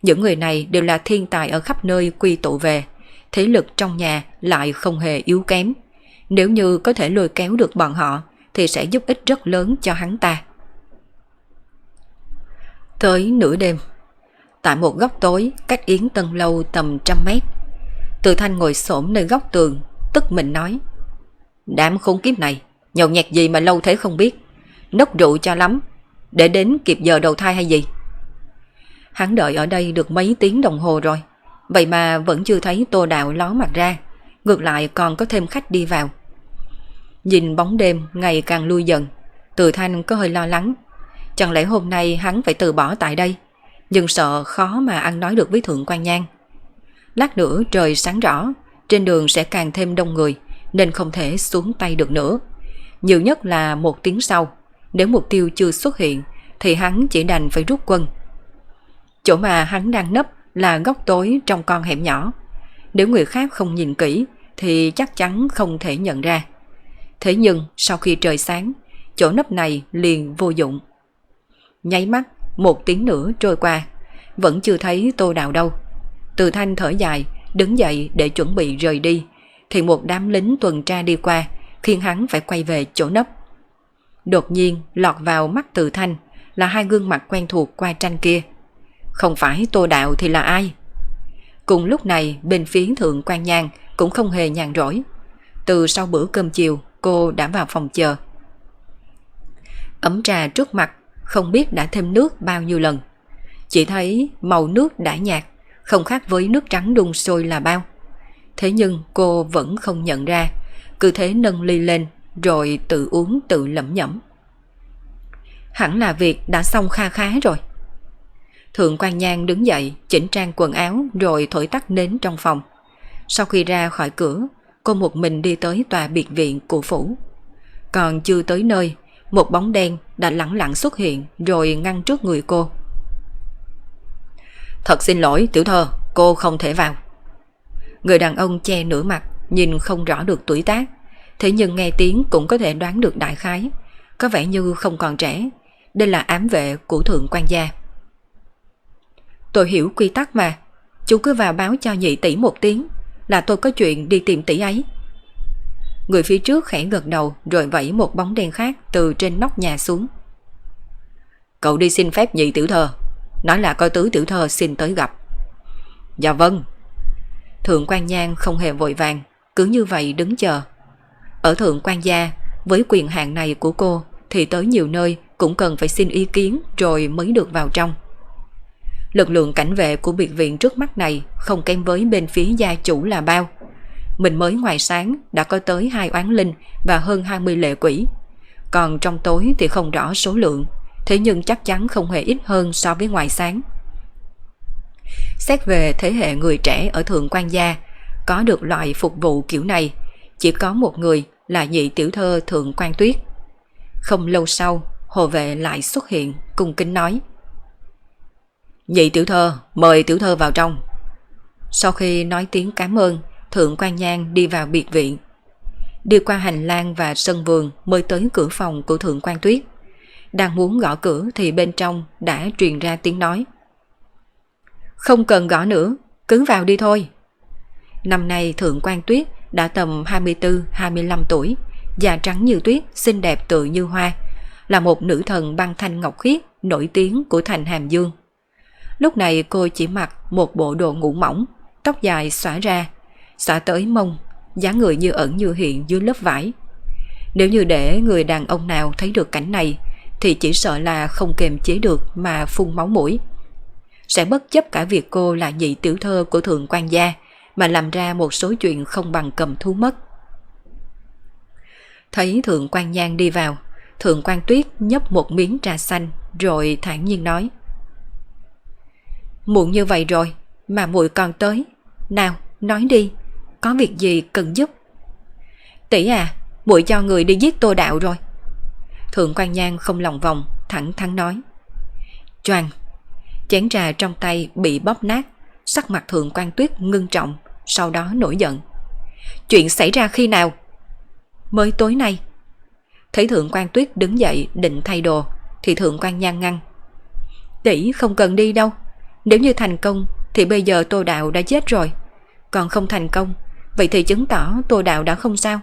Những người này đều là thiên tài ở khắp nơi quy tụ về, thế lực trong nhà lại không hề yếu kém. Nếu như có thể lôi kéo được bọn họ thì sẽ giúp ích rất lớn cho hắn ta. Tới nửa đêm, tại một góc tối cách Yến Tân Lâu tầm trăm mét, Từ Thanh ngồi xổm nơi góc tường, tức mình nói. Đám khốn kiếp này, nhậu nhẹt gì mà lâu thế không biết, nốc rượu cho lắm, để đến kịp giờ đầu thai hay gì? Hắn đợi ở đây được mấy tiếng đồng hồ rồi, vậy mà vẫn chưa thấy tô đạo ló mặt ra, ngược lại còn có thêm khách đi vào. Nhìn bóng đêm ngày càng lui dần, Từ Thanh có hơi lo lắng. Chẳng lẽ hôm nay hắn phải từ bỏ tại đây, nhưng sợ khó mà ăn nói được với Thượng quan Nhan. Lát nữa trời sáng rõ, trên đường sẽ càng thêm đông người, nên không thể xuống tay được nữa. Nhiều nhất là một tiếng sau, nếu mục tiêu chưa xuất hiện, thì hắn chỉ đành phải rút quân. Chỗ mà hắn đang nấp là góc tối trong con hẻm nhỏ. Nếu người khác không nhìn kỹ, thì chắc chắn không thể nhận ra. Thế nhưng sau khi trời sáng, chỗ nấp này liền vô dụng. Nháy mắt, một tiếng nữa trôi qua, vẫn chưa thấy tô đào đâu. Từ thanh thở dài, đứng dậy để chuẩn bị rời đi, thì một đám lính tuần tra đi qua, khiến hắn phải quay về chỗ nấp. Đột nhiên lọt vào mắt từ thanh là hai gương mặt quen thuộc qua tranh kia. Không phải tô đạo thì là ai? Cùng lúc này bên phía thượng quan nhang cũng không hề nhàn rỗi. Từ sau bữa cơm chiều cô đã vào phòng chờ. Ấm trà trước mặt không biết đã thêm nước bao nhiêu lần. Chỉ thấy màu nước đã nhạt, không khác với nước trắng đun sôi là bao. Thế nhưng cô vẫn không nhận ra, cứ thế nâng ly lên rồi tự uống tự lẩm nhẩm. Hẳn là việc đã xong kha khá rồi. Thượng quan Nhan đứng dậy, chỉnh trang quần áo rồi thổi tắt nến trong phòng. Sau khi ra khỏi cửa, cô một mình đi tới tòa biệt viện của phủ. Còn chưa tới nơi, một bóng đen đã lẳng lặng xuất hiện rồi ngăn trước người cô. Thật xin lỗi tiểu thơ, cô không thể vào. Người đàn ông che nửa mặt, nhìn không rõ được tuổi tác, thế nhưng nghe tiếng cũng có thể đoán được đại khái, có vẻ như không còn trẻ. Đây là ám vệ của thượng quan gia. Tôi hiểu quy tắc mà, chú cứ vào báo cho nhị tỷ một tiếng, là tôi có chuyện đi tìm tỷ ấy. Người phía trước khẽ gật đầu rồi vẫy một bóng đen khác từ trên nóc nhà xuống. Cậu đi xin phép nhị tiểu thơ, nói là coi tứ tiểu thơ xin tới gặp. Dạ vâng. Thượng quan Nhan không hề vội vàng, cứ như vậy đứng chờ. Ở thượng quan gia, với quyền hạn này của cô thì tới nhiều nơi cũng cần phải xin ý kiến rồi mới được vào trong. Lực lượng cảnh vệ của biệt viện trước mắt này không kém với bên phía gia chủ là bao. Mình mới ngoài sáng đã có tới hai oán linh và hơn 20 lệ quỷ. Còn trong tối thì không rõ số lượng, thế nhưng chắc chắn không hề ít hơn so với ngoài sáng. Xét về thế hệ người trẻ ở Thượng quan Gia, có được loại phục vụ kiểu này, chỉ có một người là nhị tiểu thơ Thượng quan Tuyết. Không lâu sau, hồ vệ lại xuất hiện, cung kính nói. Nhị tiểu thơ, mời tiểu thơ vào trong. Sau khi nói tiếng cảm ơn, Thượng quan Nhan đi vào biệt viện. Đi qua hành lang và sân vườn mới tới cửa phòng của Thượng quan Tuyết. Đang muốn gõ cửa thì bên trong đã truyền ra tiếng nói. Không cần gõ nữa, cứ vào đi thôi. Năm nay Thượng quan Tuyết đã tầm 24-25 tuổi, da trắng như tuyết, xinh đẹp tự như hoa, là một nữ thần băng thanh ngọc khiết nổi tiếng của thành Hàm Dương. Lúc này cô chỉ mặc một bộ đồ ngủ mỏng, tóc dài xõa ra, xõa tới mông, dáng người như ẩn như hiện dưới lớp vải. Nếu như để người đàn ông nào thấy được cảnh này, thì chỉ sợ là không kềm chế được mà phun máu mũi. Sẽ bất chấp cả việc cô là nhị tiểu thơ của thượng quan gia, mà làm ra một số chuyện không bằng cầm thú mất. Thấy thượng quan nhan đi vào, thượng quan tuyết nhấp một miếng trà xanh rồi thản nhiên nói. Muộn như vậy rồi mà muội còn tới. Nào, nói đi, có việc gì cần giúp? Tỷ à, muội cho người đi giết Tô Đạo rồi. Thượng quan Nhan không lòng vòng, thẳng thắn nói. Choàng, chén trà trong tay bị bóp nát, sắc mặt Thượng quan Tuyết ngưng trọng, sau đó nổi giận. Chuyện xảy ra khi nào? Mới tối nay. Thấy Thượng quan Tuyết đứng dậy định thay đồ, thì Thượng quan Nhan ngăn. Tỷ không cần đi đâu, nếu như thành công thì bây giờ Tô Đạo đã chết rồi. Còn không thành công, vậy thì chứng tỏ Tô Đạo đã không sao.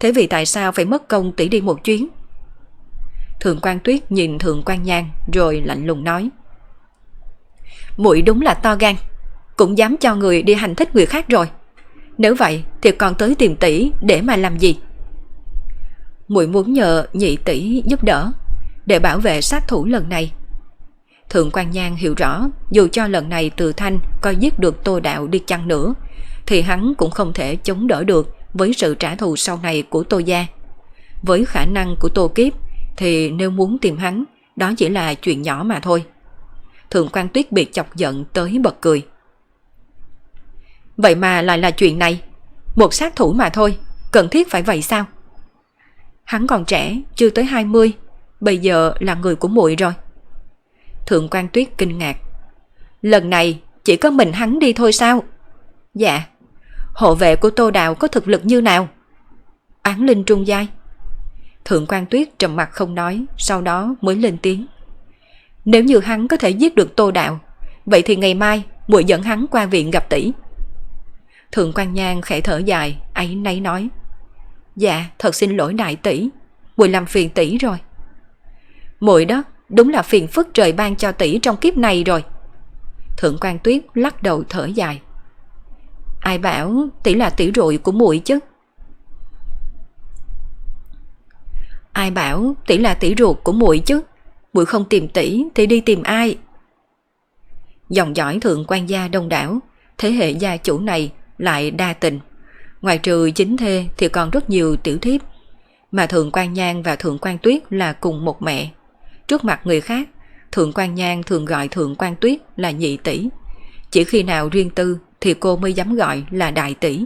Thế vì tại sao phải mất công tỷ đi một chuyến? Thượng quan Tuyết nhìn Thượng quan Nhan rồi lạnh lùng nói. Muội đúng là to gan, cũng dám cho người đi hành thích người khác rồi. Nếu vậy thì còn tới tìm tỷ để mà làm gì? Muội muốn nhờ nhị tỷ giúp đỡ để bảo vệ sát thủ lần này. Thượng quan Nhan hiểu rõ dù cho lần này từ thanh coi giết được tô đạo đi chăng nữa thì hắn cũng không thể chống đỡ được với sự trả thù sau này của tô gia. Với khả năng của tô kiếp thì nếu muốn tìm hắn đó chỉ là chuyện nhỏ mà thôi. Thượng quan tuyết bị chọc giận tới bật cười. Vậy mà lại là chuyện này. Một sát thủ mà thôi, cần thiết phải vậy sao? Hắn còn trẻ, chưa tới 20, bây giờ là người của muội rồi. Thượng quan tuyết kinh ngạc. Lần này chỉ có mình hắn đi thôi sao? Dạ. Hộ vệ của Tô Đào có thực lực như nào? Án linh trung giai. Thượng quan tuyết trầm mặt không nói, sau đó mới lên tiếng. Nếu như hắn có thể giết được Tô Đạo, vậy thì ngày mai muội dẫn hắn qua viện gặp tỷ. Thượng quan Nhan khẽ thở dài, ấy nấy nói. Dạ, thật xin lỗi đại tỷ, muội làm phiền tỷ rồi. Muội đó, đúng là phiền phức trời ban cho tỷ trong kiếp này rồi. Thượng quan Tuyết lắc đầu thở dài. Ai bảo tỷ là tỷ rụi của muội chứ? Ai bảo tỷ là tỷ ruột của muội chứ? Muội không tìm tỷ thì đi tìm ai? Dòng dõi thượng quan gia đông đảo, thế hệ gia chủ này lại đa tình. Ngoài trừ chính thê thì còn rất nhiều tiểu thiếp, mà Thượng quan Nhan và Thượng quan Tuyết là cùng một mẹ. Trước mặt người khác, Thượng quan Nhan thường gọi Thượng quan Tuyết là nhị tỷ. Chỉ khi nào riêng tư thì cô mới dám gọi là đại tỷ.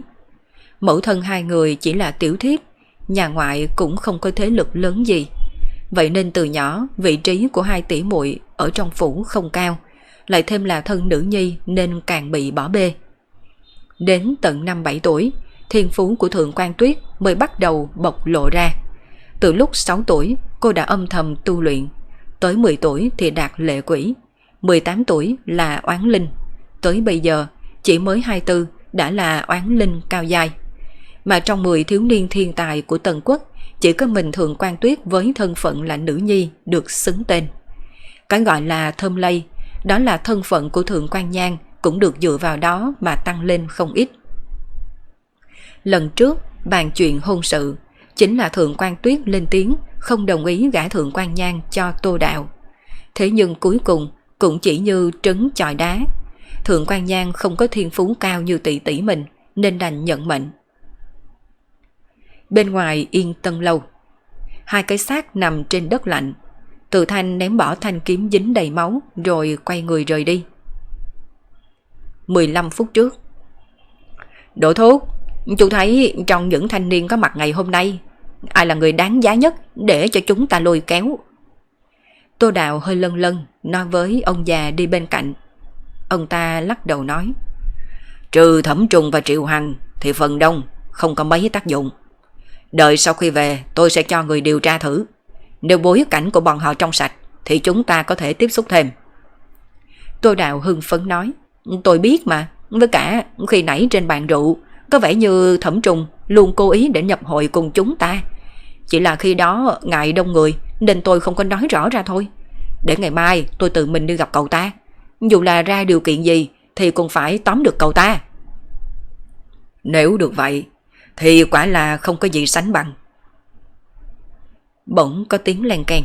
Mẫu thân hai người chỉ là tiểu thiếp, nhà ngoại cũng không có thế lực lớn gì. Vậy nên từ nhỏ vị trí của hai tỷ muội ở trong phủ không cao, lại thêm là thân nữ nhi nên càng bị bỏ bê. Đến tận năm 7 tuổi, thiên phú của Thượng quan Tuyết mới bắt đầu bộc lộ ra. Từ lúc 6 tuổi, cô đã âm thầm tu luyện. Tới 10 tuổi thì đạt lệ quỷ. 18 tuổi là oán linh. Tới bây giờ, chỉ mới 24 đã là oán linh cao dài. Mà trong 10 thiếu niên thiên tài của Tần Quốc, chỉ có mình Thượng quan Tuyết với thân phận là nữ nhi được xứng tên. Cái gọi là thơm lây, đó là thân phận của Thượng quan Nhan cũng được dựa vào đó mà tăng lên không ít. Lần trước, bàn chuyện hôn sự, chính là Thượng quan Tuyết lên tiếng không đồng ý gả Thượng quan Nhan cho Tô Đạo. Thế nhưng cuối cùng cũng chỉ như trứng chọi đá. Thượng quan Nhan không có thiên phú cao như tỷ tỷ mình nên đành nhận mệnh. Bên ngoài yên tân lâu, hai cái xác nằm trên đất lạnh. Từ thanh ném bỏ thanh kiếm dính đầy máu rồi quay người rời đi. 15 phút trước. Đỗ thuốc, chú thấy trong những thanh niên có mặt ngày hôm nay, ai là người đáng giá nhất để cho chúng ta lôi kéo? Tô Đào hơi lân lân nói với ông già đi bên cạnh. Ông ta lắc đầu nói. Trừ thẩm trùng và triệu hằng thì phần đông không có mấy tác dụng. Đợi sau khi về tôi sẽ cho người điều tra thử. Nếu bối cảnh của bọn họ trong sạch thì chúng ta có thể tiếp xúc thêm. Tô Đào hưng phấn nói. Tôi biết mà, với cả khi nãy trên bàn rượu, có vẻ như thẩm trùng luôn cố ý để nhập hội cùng chúng ta. Chỉ là khi đó ngại đông người, nên tôi không có nói rõ ra thôi. Để ngày mai tôi tự mình đi gặp cậu ta. Dù là ra điều kiện gì thì cũng phải tóm được cậu ta. Nếu được vậy, thì quả là không có gì sánh bằng. Bỗng có tiếng len keng.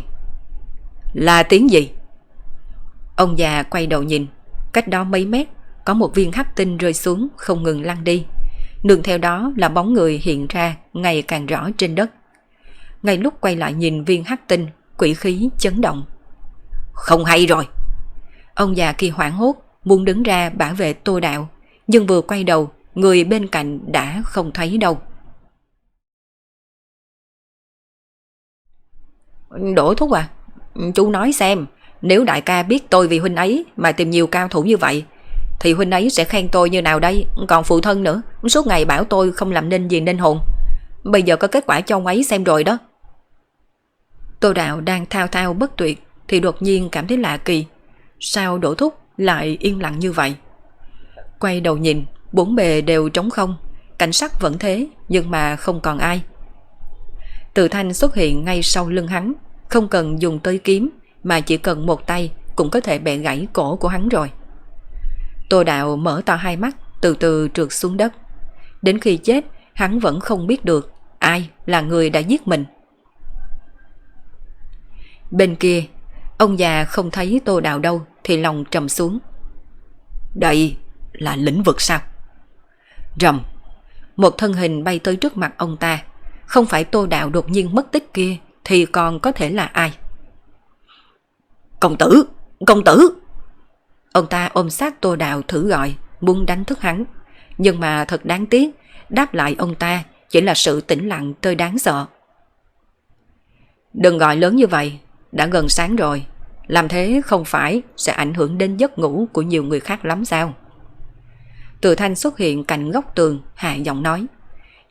Là tiếng gì? Ông già quay đầu nhìn Cách đó mấy mét, Có một viên hắc tinh rơi xuống, không ngừng lăn đi Nương theo đó là bóng người hiện ra, Ngày càng rõ trên đất ngay lúc quay lại nhìn viên hắc tinh, Quỷ khí chấn động. Không hay rồi. Ông già kia hoảng hốt, Muốn đứng ra bảo vệ tô đạo, Nhưng vừa quay đầu, Người bên cạnh đã không thấy đâu. Đổ thuốc à Chú nói xem, nếu đại ca biết tôi vì huynh ấy mà tìm nhiều cao thủ như vậy, Thì huynh ấy sẽ khen tôi như nào đây? Còn phụ thân nữa, Suốt ngày bảo tôi không làm nên gì nên hồn. Bây giờ có kết quả cho ông ấy xem rồi đó. Tô Đạo đang thao thao bất tuyệt Thì đột nhiên cảm thấy lạ kỳ Sao đổ thúc lại yên lặng như vậy Quay đầu nhìn Bốn bề đều trống không Cảnh sắc vẫn thế Nhưng mà không còn ai Từ thanh xuất hiện ngay sau lưng hắn, không cần dùng tới kiếm mà chỉ cần một tay cũng có thể bẻ gãy cổ của hắn rồi. Tô Đạo mở to hai mắt, từ từ trượt xuống đất. Đến khi chết, hắn vẫn không biết được ai là người đã giết mình. Bên kia, ông già không thấy Tô đào đâu thì lòng trầm xuống. Đây là lĩnh vực sao? Rầm, một thân hình bay tới trước mặt ông ta. Không phải Tô Đạo đột nhiên mất tích kia thì còn có thể là ai? Công tử! Công tử! Ông ta ôm sát Tô Đạo thử gọi, muốn đánh thức hắn. Nhưng mà thật đáng tiếc, đáp lại ông ta chỉ là sự tĩnh lặng tơi đáng sợ. Đừng gọi lớn như vậy, đã gần sáng rồi. Làm thế không phải sẽ ảnh hưởng đến giấc ngủ của nhiều người khác lắm sao? Từ thanh xuất hiện cạnh góc tường, hạ giọng nói.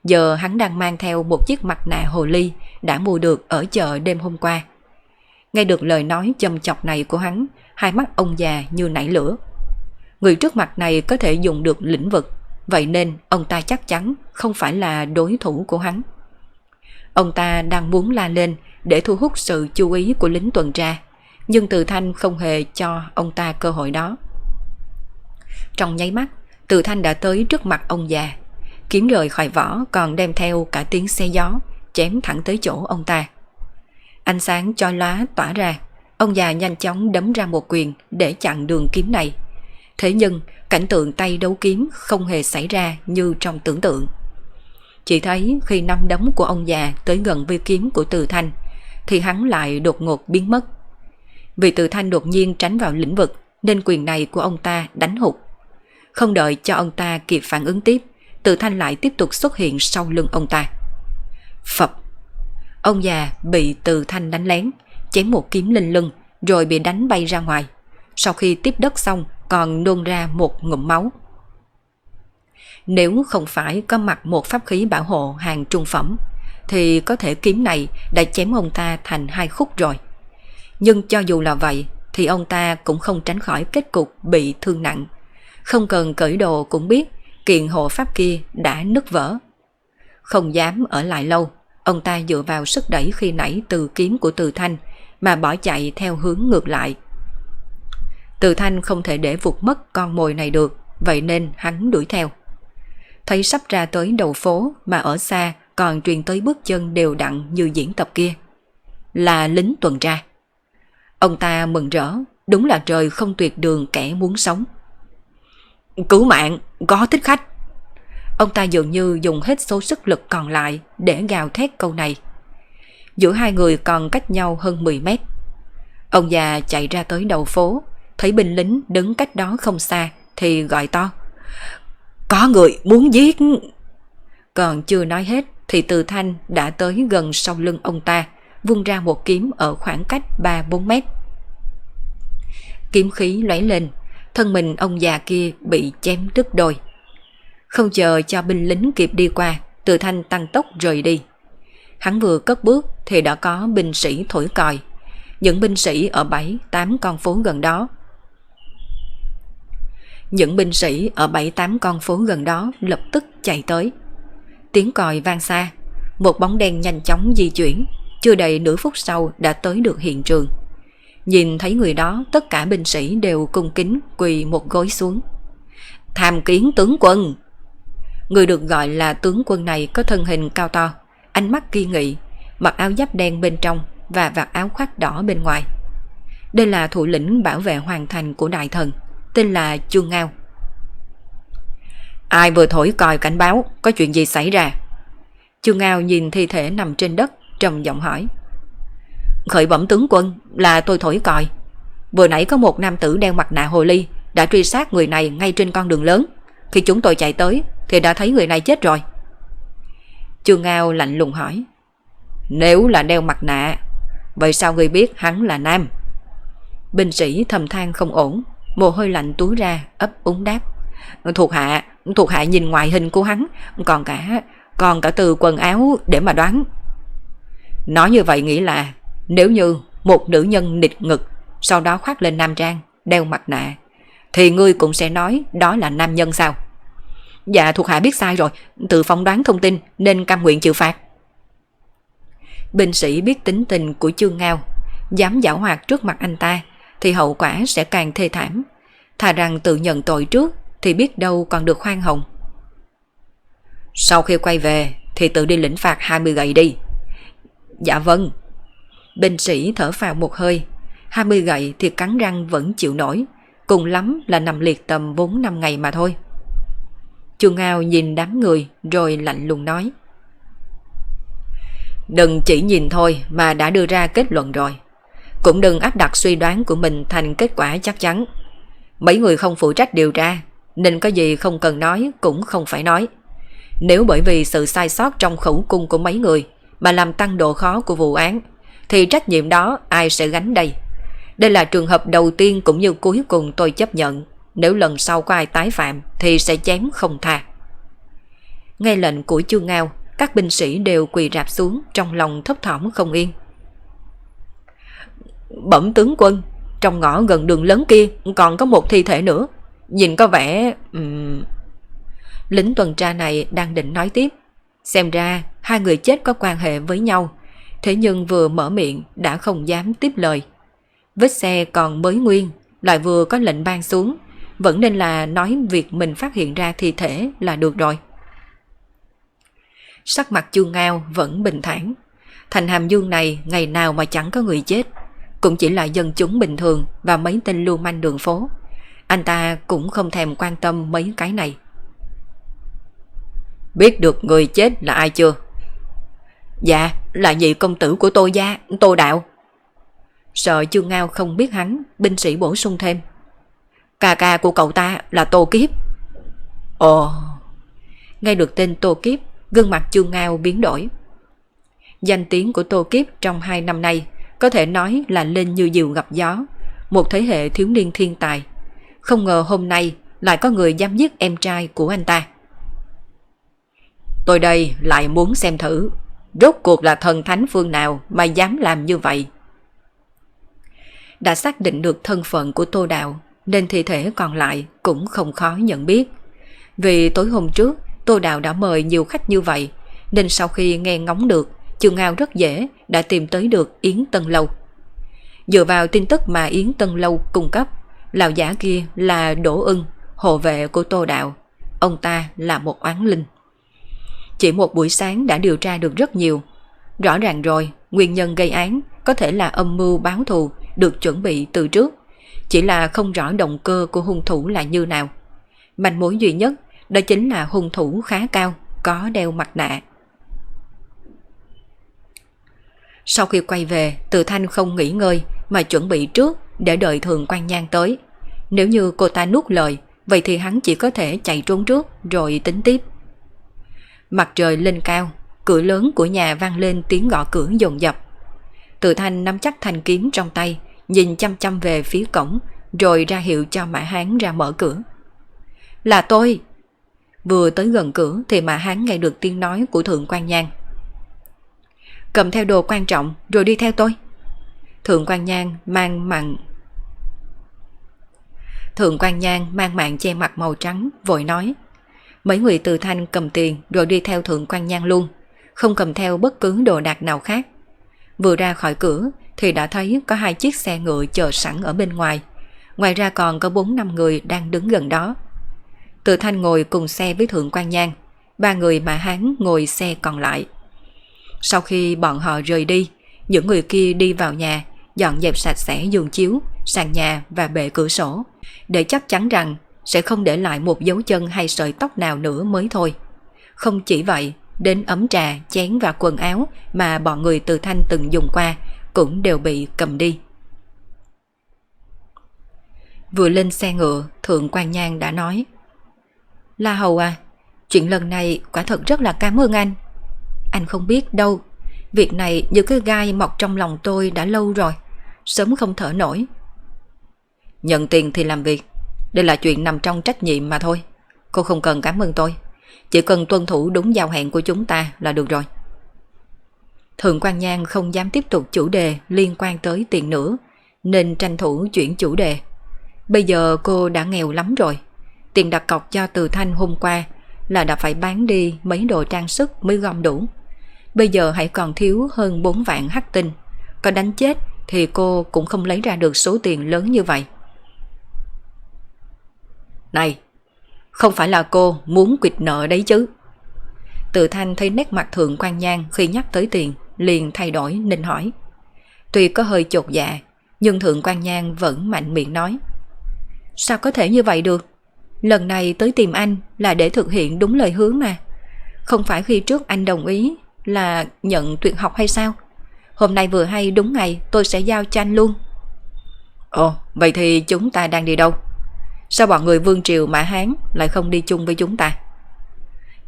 Giờ hắn đang mang theo một chiếc mặt nạ hồ ly đã mua được ở chợ đêm hôm qua. Nghe được lời nói châm chọc này của hắn, hai mắt ông già như nảy lửa. Người trước mặt này có thể dùng được lĩnh vực, vậy nên ông ta chắc chắn không phải là đối thủ của hắn. Ông ta đang muốn la lên để thu hút sự chú ý của lính tuần tra, nhưng Từ Thanh không hề cho ông ta cơ hội đó. Trong nháy mắt, Từ Thanh đã tới trước mặt ông già, kiếm rời khỏi vỏ còn đem theo cả tiếng xe gió, chém thẳng tới chỗ ông ta. Ánh sáng cho lá tỏa ra, ông già nhanh chóng đấm ra một quyền để chặn đường kiếm này. Thế nhưng, cảnh tượng tay đấu kiếm không hề xảy ra như trong tưởng tượng. Chỉ thấy khi năm đấm của ông già tới gần với kiếm của Từ Thanh, thì hắn lại đột ngột biến mất. Vì Từ Thanh đột nhiên tránh vào lĩnh vực, nên quyền này của ông ta đánh hụt. Không đợi cho ông ta kịp phản ứng tiếp, Từ Thanh lại tiếp tục xuất hiện sau lưng ông ta. Phập Ông già bị từ thanh đánh lén, chém một kiếm lên lưng rồi bị đánh bay ra ngoài. Sau khi tiếp đất xong còn nôn ra một ngụm máu. Nếu không phải có mặt một pháp khí bảo hộ hàng trung phẩm thì có thể kiếm này đã chém ông ta thành hai khúc rồi. Nhưng cho dù là vậy thì ông ta cũng không tránh khỏi kết cục bị thương nặng. Không cần cởi đồ cũng biết kiện hộ pháp kia đã nứt vỡ. Không dám ở lại lâu, Ông ta dựa vào sức đẩy khi nãy từ kiếm của Từ Thanh mà bỏ chạy theo hướng ngược lại. Từ Thanh không thể để vụt mất con mồi này được, vậy nên hắn đuổi theo. Thấy sắp ra tới đầu phố mà ở xa còn truyền tới bước chân đều đặn như diễn tập kia. Là lính tuần tra. Ông ta mừng rỡ, đúng là trời không tuyệt đường kẻ muốn sống. Cứu mạng, có thích khách. Ông ta dường như dùng hết số sức lực còn lại để gào thét câu này. Giữa hai người còn cách nhau hơn 10 mét. Ông già chạy ra tới đầu phố, thấy binh lính đứng cách đó không xa thì gọi to. Có người muốn giết! Còn chưa nói hết thì từ thanh đã tới gần sau lưng ông ta, vung ra một kiếm ở khoảng cách 3-4 mét. Kiếm khí lóe lên, thân mình ông già kia bị chém đứt đôi. Không chờ cho binh lính kịp đi qua, từ thanh tăng tốc rời đi. Hắn vừa cất bước thì đã có binh sĩ thổi còi. Những binh sĩ ở 7-8 con phố gần đó. Những binh sĩ ở 7-8 con phố gần đó lập tức chạy tới. Tiếng còi vang xa, một bóng đen nhanh chóng di chuyển, chưa đầy nửa phút sau đã tới được hiện trường. Nhìn thấy người đó, tất cả binh sĩ đều cung kính quỳ một gối xuống. Tham kiến tướng quân! Người được gọi là tướng quân này có thân hình cao to, ánh mắt kiên nghị, mặc áo giáp đen bên trong và vạt áo khoác đỏ bên ngoài. Đây là thủ lĩnh bảo vệ hoàng thành của đại thần, tên là Chu Ngao. Ai vừa thổi còi cảnh báo, có chuyện gì xảy ra? Chu Ngao nhìn thi thể nằm trên đất, trầm giọng hỏi. Khởi bẩm tướng quân, là tôi thổi còi. Vừa nãy có một nam tử đeo mặt nạ hồ ly, đã truy sát người này ngay trên con đường lớn. Khi chúng tôi chạy tới, thì đã thấy người này chết rồi. Trương Ngao lạnh lùng hỏi. Nếu là đeo mặt nạ, vậy sao người biết hắn là nam? Binh sĩ thầm than không ổn, mồ hôi lạnh túi ra, ấp úng đáp. Thuộc hạ, thuộc hạ nhìn ngoại hình của hắn, còn cả, còn cả từ quần áo để mà đoán. Nói như vậy nghĩ là nếu như một nữ nhân nịt ngực, sau đó khoác lên nam trang, đeo mặt nạ, thì ngươi cũng sẽ nói đó là nam nhân sao? Dạ thuộc hạ biết sai rồi, tự phỏng đoán thông tin nên cam nguyện chịu phạt. Binh sĩ biết tính tình của Chương Ngao, dám giảo hoạt trước mặt anh ta thì hậu quả sẽ càng thê thảm. Thà rằng tự nhận tội trước thì biết đâu còn được khoan hồng. Sau khi quay về thì tự đi lĩnh phạt 20 gậy đi. Dạ vâng. Binh sĩ thở phào một hơi, 20 gậy thì cắn răng vẫn chịu nổi, cùng lắm là nằm liệt tầm 4 năm ngày mà thôi. Chu Ngao nhìn đám người rồi lạnh lùng nói. Đừng chỉ nhìn thôi mà đã đưa ra kết luận rồi. Cũng đừng áp đặt suy đoán của mình thành kết quả chắc chắn. Mấy người không phụ trách điều tra, nên có gì không cần nói cũng không phải nói. Nếu bởi vì sự sai sót trong khẩu cung của mấy người mà làm tăng độ khó của vụ án, thì trách nhiệm đó ai sẽ gánh đây? Đây là trường hợp đầu tiên cũng như cuối cùng tôi chấp nhận. Nếu lần sau có ai tái phạm thì sẽ chém không tha. Nghe lệnh của Chu Ngao, các binh sĩ đều quỳ rạp xuống trong lòng thấp thỏm không yên. Bẩm tướng quân, trong ngõ gần đường lớn kia còn có một thi thể nữa. Nhìn có vẻ... Um... Lính tuần tra này đang định nói tiếp. Xem ra hai người chết có quan hệ với nhau. Thế nhưng vừa mở miệng đã không dám tiếp lời. Vết xe còn mới nguyên, lại vừa có lệnh ban xuống. Vẫn nên là nói việc mình phát hiện ra thi thể là được rồi. Sắc mặt chu ngao vẫn bình thản. Thành hàm dương này ngày nào mà chẳng có người chết. Cũng chỉ là dân chúng bình thường và mấy tên lưu manh đường phố. Anh ta cũng không thèm quan tâm mấy cái này. Biết được người chết là ai chưa? Dạ, là nhị công tử của tôi gia, Tô Đạo. Sợ Chu Ngao không biết hắn, binh sĩ bổ sung thêm. Ca ca của cậu ta là Tô Kiếp. Ồ, nghe được tên Tô Kiếp, gương mặt Chu Ngao biến đổi. Danh tiếng của Tô Kiếp trong hai năm nay có thể nói là lên như diều gặp gió, một thế hệ thiếu niên thiên tài. Không ngờ hôm nay lại có người dám giết em trai của anh ta. Tôi đây lại muốn xem thử, rốt cuộc là thần thánh phương nào mà dám làm như vậy. Đã xác định được thân phận của Tô Đạo, nên thi thể còn lại cũng không khó nhận biết. Vì tối hôm trước, Tô Đạo đã mời nhiều khách như vậy, nên sau khi nghe ngóng được, Trường Ngao rất dễ đã tìm tới được Yến Tân Lâu. Dựa vào tin tức mà Yến Tân Lâu cung cấp, lão giả kia là Đỗ Ưng, hộ vệ của Tô Đạo. Ông ta là một oán linh. Chỉ một buổi sáng đã điều tra được rất nhiều. Rõ ràng rồi, nguyên nhân gây án có thể là âm mưu báo thù được chuẩn bị từ trước. Chỉ là không rõ động cơ của hung thủ là như nào. Manh mối duy nhất đó chính là hung thủ khá cao, có đeo mặt nạ. Sau khi quay về, Từ Thanh không nghỉ ngơi mà chuẩn bị trước để đợi thường quan nhan tới. Nếu như cô ta nuốt lời, vậy thì hắn chỉ có thể chạy trốn trước rồi tính tiếp. Mặt trời lên cao, cửa lớn của nhà vang lên tiếng gõ cửa dồn dập. Từ Thanh nắm chắc thanh kiếm trong tay, nhìn chăm chăm về phía cổng, rồi ra hiệu cho Mã Hán ra mở cửa. Là tôi! Vừa tới gần cửa thì Mã Hán nghe được tiếng nói của Thượng quan Nhan. Cầm theo đồ quan trọng rồi đi theo tôi. Thượng quan Nhan mang mặn Thượng quan Nhan mang mạng che mặt màu trắng, vội nói. Mấy người từ thanh cầm tiền rồi đi theo Thượng quan Nhan luôn, không cầm theo bất cứ đồ đạc nào khác. Vừa ra khỏi cửa thì đã thấy có hai chiếc xe ngựa chờ sẵn ở bên ngoài. Ngoài ra còn có 4 năm người đang đứng gần đó. Từ Thanh ngồi cùng xe với Thượng quan Nhan, ba người mà hắn ngồi xe còn lại. Sau khi bọn họ rời đi, những người kia đi vào nhà, dọn dẹp sạch sẽ giường chiếu, sàn nhà và bệ cửa sổ, để chắc chắn rằng sẽ không để lại một dấu chân hay sợi tóc nào nữa mới thôi. Không chỉ vậy, đến ấm trà, chén và quần áo mà bọn người từ thanh từng dùng qua cũng đều bị cầm đi. Vừa lên xe ngựa, Thượng quan Nhan đã nói La Hầu à, chuyện lần này quả thật rất là cảm ơn anh. Anh không biết đâu, việc này như cái gai mọc trong lòng tôi đã lâu rồi, sớm không thở nổi. Nhận tiền thì làm việc, đây là chuyện nằm trong trách nhiệm mà thôi. Cô không cần cảm ơn tôi, chỉ cần tuân thủ đúng giao hẹn của chúng ta là được rồi. Thượng quan Nhan không dám tiếp tục chủ đề liên quan tới tiền nữa, nên tranh thủ chuyển chủ đề. Bây giờ cô đã nghèo lắm rồi. Tiền đặt cọc cho từ thanh hôm qua là đã phải bán đi mấy đồ trang sức mới gom đủ. Bây giờ hãy còn thiếu hơn 4 vạn hắc tinh. Có đánh chết thì cô cũng không lấy ra được số tiền lớn như vậy. Này, không phải là cô muốn quyệt nợ đấy chứ. Tự thanh thấy nét mặt thượng quan nhan khi nhắc tới tiền, liền thay đổi nên hỏi. Tuy có hơi chột dạ, nhưng thượng quan nhan vẫn mạnh miệng nói. Sao có thể như vậy được? Lần này tới tìm anh là để thực hiện đúng lời hứa mà. Không phải khi trước anh đồng ý là nhận tuyệt học hay sao? Hôm nay vừa hay đúng ngày tôi sẽ giao cho anh luôn. Ồ, vậy thì chúng ta đang đi đâu? Sao bọn người Vương Triều Mã Hán lại không đi chung với chúng ta?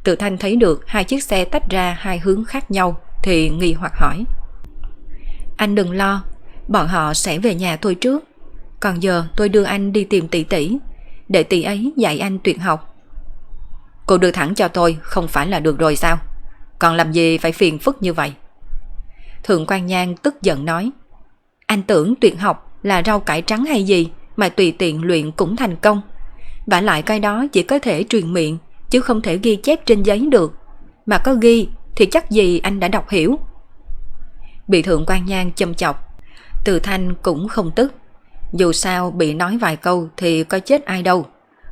Tự thanh thấy được hai chiếc xe tách ra hai hướng khác nhau thì nghi hoặc hỏi. Anh đừng lo, bọn họ sẽ về nhà tôi trước. Còn giờ tôi đưa anh đi tìm tỷ tỷ, để tỷ ấy dạy anh tuyệt học. Cô đưa thẳng cho tôi không phải là được rồi sao? Còn làm gì phải phiền phức như vậy? Thượng quan Nhan tức giận nói. Anh tưởng tuyệt học là rau cải trắng hay gì mà tùy tiện luyện cũng thành công. và lại cái đó chỉ có thể truyền miệng, chứ không thể ghi chép trên giấy được. Mà có ghi thì chắc gì anh đã đọc hiểu. Bị thượng quan nhang châm chọc. Từ thanh cũng không tức. Dù sao bị nói vài câu thì có chết ai đâu.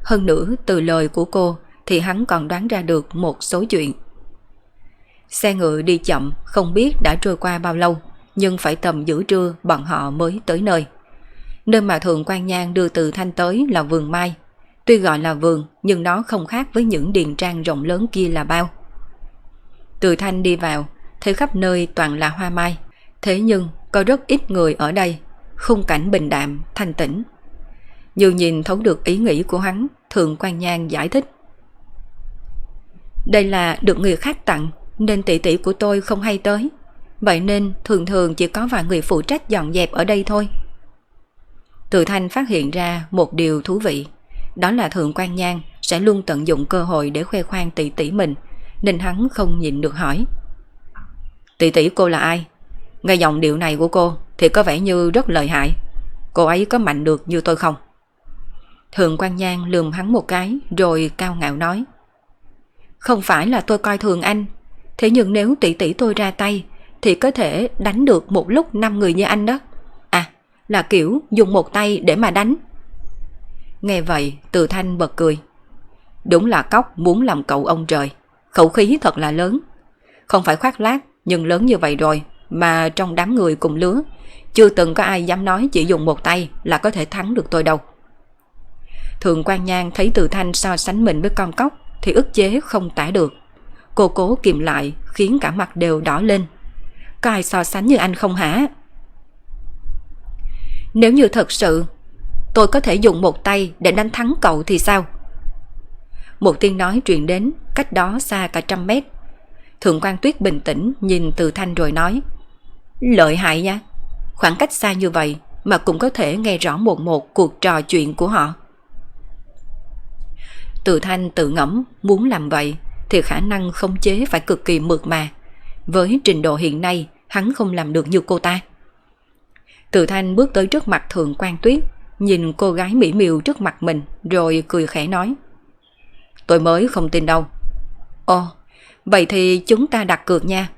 Hơn nữa, từ lời của cô thì hắn còn đoán ra được một số chuyện. Xe ngựa đi chậm, không biết đã trôi qua bao lâu, nhưng phải tầm giữa trưa bọn họ mới tới nơi. Nơi mà Thượng quan Nhan đưa từ Thanh tới là vườn mai. Tuy gọi là vườn nhưng nó không khác với những điền trang rộng lớn kia là bao. Từ Thanh đi vào, thấy khắp nơi toàn là hoa mai. Thế nhưng có rất ít người ở đây, khung cảnh bình đạm, thanh tĩnh. Như nhìn thấu được ý nghĩ của hắn, Thượng quan Nhan giải thích. Đây là được người khác tặng nên tỷ tỷ của tôi không hay tới. Vậy nên thường thường chỉ có vài người phụ trách dọn dẹp ở đây thôi. Từ Thanh phát hiện ra một điều thú vị. Đó là Thượng quan Nhan sẽ luôn tận dụng cơ hội để khoe khoang tỷ tỷ mình, nên hắn không nhịn được hỏi. Tỷ tỷ cô là ai? Nghe giọng điệu này của cô thì có vẻ như rất lợi hại. Cô ấy có mạnh được như tôi không? Thượng quan Nhan lườm hắn một cái rồi cao ngạo nói. Không phải là tôi coi thường anh, thế nhưng nếu tỷ tỷ tôi ra tay thì có thể đánh được một lúc năm người như anh đó. Là kiểu dùng một tay để mà đánh. Nghe vậy, Từ Thanh bật cười. Đúng là cóc muốn làm cậu ông trời. Khẩu khí thật là lớn. Không phải khoác lác, nhưng lớn như vậy rồi, mà trong đám người cùng lứa, chưa từng có ai dám nói chỉ dùng một tay là có thể thắng được tôi đâu. Thường quan Nhan thấy Từ Thanh so sánh mình với con cóc thì ức chế không tả được. Cô cố kìm lại khiến cả mặt đều đỏ lên. Có ai so sánh như anh không hả? Nếu như thật sự tôi có thể dùng một tay để đánh thắng cậu thì sao? Một tiếng nói truyền đến cách đó xa cả trăm mét. Thượng quan tuyết bình tĩnh nhìn từ thanh rồi nói Lợi hại nha, khoảng cách xa như vậy mà cũng có thể nghe rõ một một cuộc trò chuyện của họ. Từ thanh tự ngẫm muốn làm vậy thì khả năng khống chế phải cực kỳ mượt mà. Với trình độ hiện nay, hắn không làm được như cô ta. Từ thanh bước tới trước mặt thượng quan tuyết, nhìn cô gái mỹ miều trước mặt mình, rồi cười khẽ nói. Tôi mới không tin đâu. Ồ, vậy thì chúng ta đặt cược nha.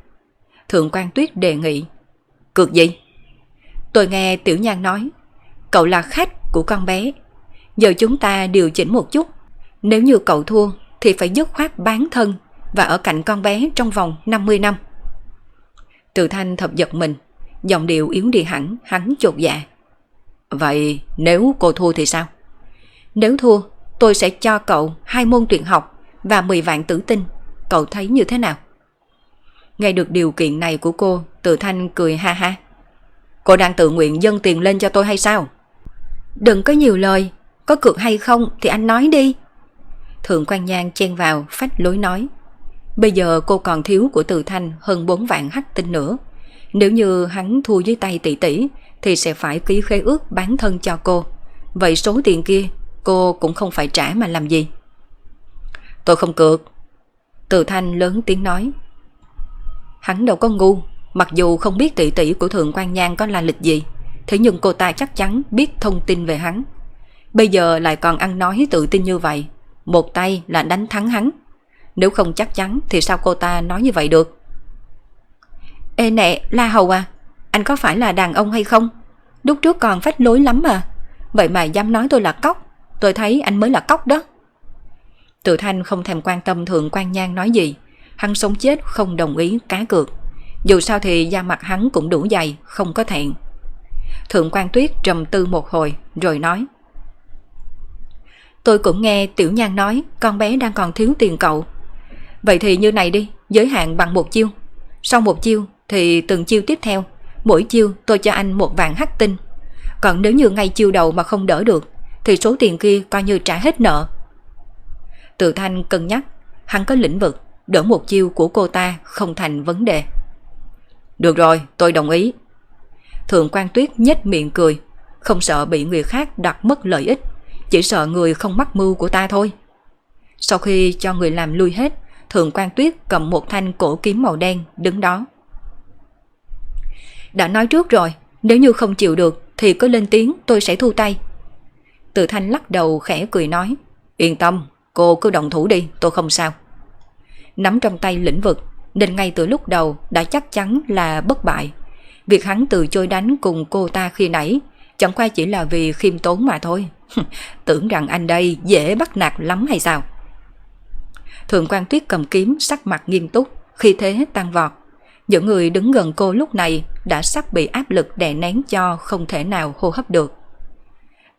Thượng quan tuyết đề nghị. Cược gì? Tôi nghe Tiểu Nhan nói, cậu là khách của con bé. Giờ chúng ta điều chỉnh một chút. Nếu như cậu thua thì phải dứt khoát bán thân và ở cạnh con bé trong vòng 50 năm. Từ thanh thập giật mình, giọng điệu yếu đi hẳn, hắn chột dạ. Vậy nếu cô thua thì sao? Nếu thua, tôi sẽ cho cậu hai môn tuyển học và 10 vạn tử tinh. Cậu thấy như thế nào? Nghe được điều kiện này của cô, Từ Thanh cười ha ha. Cô đang tự nguyện dâng tiền lên cho tôi hay sao? Đừng có nhiều lời, có cược hay không thì anh nói đi. Thượng quan Nhan chen vào phách lối nói. Bây giờ cô còn thiếu của Từ Thanh hơn 4 vạn hắc tinh nữa. Nếu như hắn thua dưới tay tỷ tỷ thì sẽ phải ký khế ước bán thân cho cô. Vậy số tiền kia cô cũng không phải trả mà làm gì. Tôi không cược. Từ Thanh lớn tiếng nói. Hắn đâu có ngu, mặc dù không biết tỷ tỷ của Thượng quan Nhan có là lịch gì, thế nhưng cô ta chắc chắn biết thông tin về hắn. Bây giờ lại còn ăn nói tự tin như vậy, một tay là đánh thắng hắn. Nếu không chắc chắn thì sao cô ta nói như vậy được? Ê nè, La Hầu à, anh có phải là đàn ông hay không? Lúc trước còn phách lối lắm mà. Vậy mà dám nói tôi là cóc, tôi thấy anh mới là cóc đó. Tự thanh không thèm quan tâm thượng quan nhan nói gì, hắn sống chết không đồng ý cá cược. Dù sao thì da mặt hắn cũng đủ dày, không có thẹn. Thượng quan tuyết trầm tư một hồi rồi nói. Tôi cũng nghe Tiểu Nhan nói con bé đang còn thiếu tiền cậu. Vậy thì như này đi, giới hạn bằng một chiêu. Sau một chiêu thì từng chiêu tiếp theo, mỗi chiêu tôi cho anh một vạn hắc tinh. Còn nếu như ngay chiêu đầu mà không đỡ được, thì số tiền kia coi như trả hết nợ. Tự thanh cân nhắc, hắn có lĩnh vực, đỡ một chiêu của cô ta không thành vấn đề. Được rồi, tôi đồng ý. Thượng quan tuyết nhếch miệng cười, không sợ bị người khác đặt mất lợi ích, chỉ sợ người không mắc mưu của ta thôi. Sau khi cho người làm lui hết, Thượng quan tuyết cầm một thanh cổ kiếm màu đen đứng đó. Đã nói trước rồi, nếu như không chịu được thì cứ lên tiếng tôi sẽ thu tay. Từ thanh lắc đầu khẽ cười nói, yên tâm, cô cứ động thủ đi, tôi không sao. Nắm trong tay lĩnh vực, nên ngay từ lúc đầu đã chắc chắn là bất bại. Việc hắn từ chối đánh cùng cô ta khi nãy chẳng qua chỉ là vì khiêm tốn mà thôi. Tưởng rằng anh đây dễ bắt nạt lắm hay sao? Thượng quan tuyết cầm kiếm sắc mặt nghiêm túc, khi thế tăng vọt. Những người đứng gần cô lúc này đã sắp bị áp lực đè nén cho không thể nào hô hấp được.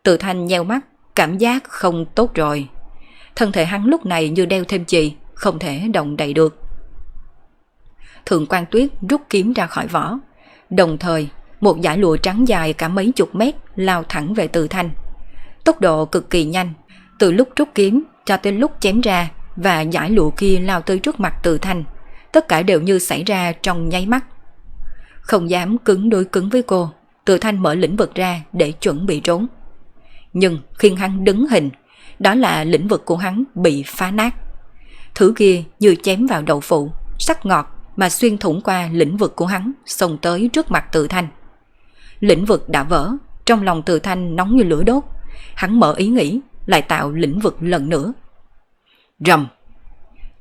Tự thanh nheo mắt, cảm giác không tốt rồi. Thân thể hắn lúc này như đeo thêm chì, không thể động đậy được. Thượng quan tuyết rút kiếm ra khỏi vỏ. Đồng thời, một giải lụa trắng dài cả mấy chục mét lao thẳng về từ thanh. Tốc độ cực kỳ nhanh, từ lúc rút kiếm cho tới lúc chém ra và giải lụa kia lao tới trước mặt từ thanh. Tất cả đều như xảy ra trong nháy mắt. Không dám cứng đối cứng với cô, từ thanh mở lĩnh vực ra để chuẩn bị trốn. Nhưng khi hắn đứng hình, đó là lĩnh vực của hắn bị phá nát. Thứ kia như chém vào đầu phụ, sắc ngọt mà xuyên thủng qua lĩnh vực của hắn, xông tới trước mặt tự thanh. Lĩnh vực đã vỡ, trong lòng tự thanh nóng như lửa đốt. Hắn mở ý nghĩ, lại tạo lĩnh vực lần nữa. Rầm!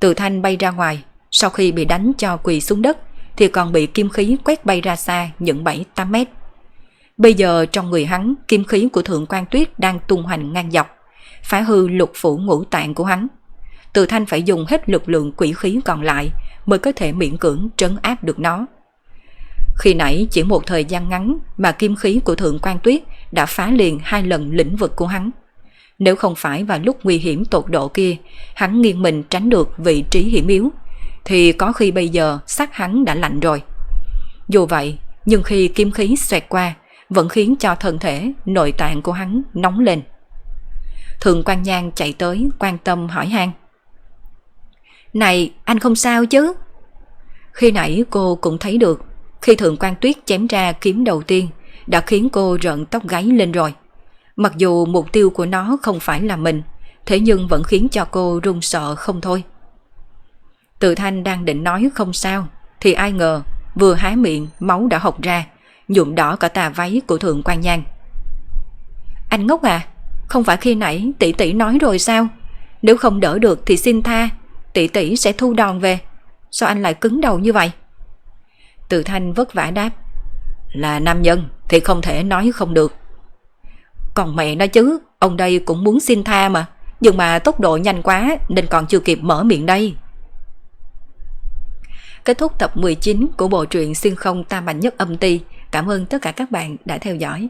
Tự thanh bay ra ngoài, sau khi bị đánh cho quỳ xuống đất, thì còn bị kim khí quét bay ra xa những 7-8 mét. Bây giờ trong người hắn, kim khí của Thượng quan Tuyết đang tung hoành ngang dọc, phá hư lục phủ ngũ tạng của hắn. Từ thanh phải dùng hết lực lượng quỷ khí còn lại mới có thể miễn cưỡng trấn áp được nó. Khi nãy chỉ một thời gian ngắn mà kim khí của Thượng quan Tuyết đã phá liền hai lần lĩnh vực của hắn. Nếu không phải vào lúc nguy hiểm tột độ kia, hắn nghiêng mình tránh được vị trí hiểm yếu, thì có khi bây giờ sắc hắn đã lạnh rồi. Dù vậy, nhưng khi kim khí xoẹt qua, vẫn khiến cho thân thể, nội tạng của hắn nóng lên. Thượng quan Nhan chạy tới quan tâm hỏi han Này, anh không sao chứ? Khi nãy cô cũng thấy được, khi Thượng quan Tuyết chém ra kiếm đầu tiên, đã khiến cô rợn tóc gáy lên rồi. Mặc dù mục tiêu của nó không phải là mình, thế nhưng vẫn khiến cho cô run sợ không thôi. Từ thanh đang định nói không sao, thì ai ngờ vừa hái miệng máu đã hộc ra, nhuộm đỏ cả tà váy của Thượng quan Nhan. Anh ngốc à, không phải khi nãy tỷ tỷ nói rồi sao? Nếu không đỡ được thì xin tha, tỷ tỷ sẽ thu đòn về. Sao anh lại cứng đầu như vậy? Từ thanh vất vả đáp. Là nam nhân thì không thể nói không được. Còn mẹ nó chứ, ông đây cũng muốn xin tha mà. Nhưng mà tốc độ nhanh quá nên còn chưa kịp mở miệng đây. Kết thúc tập 19 của bộ truyện xuyên không tam mạnh nhất âm ti. Cảm ơn tất cả các bạn đã theo dõi.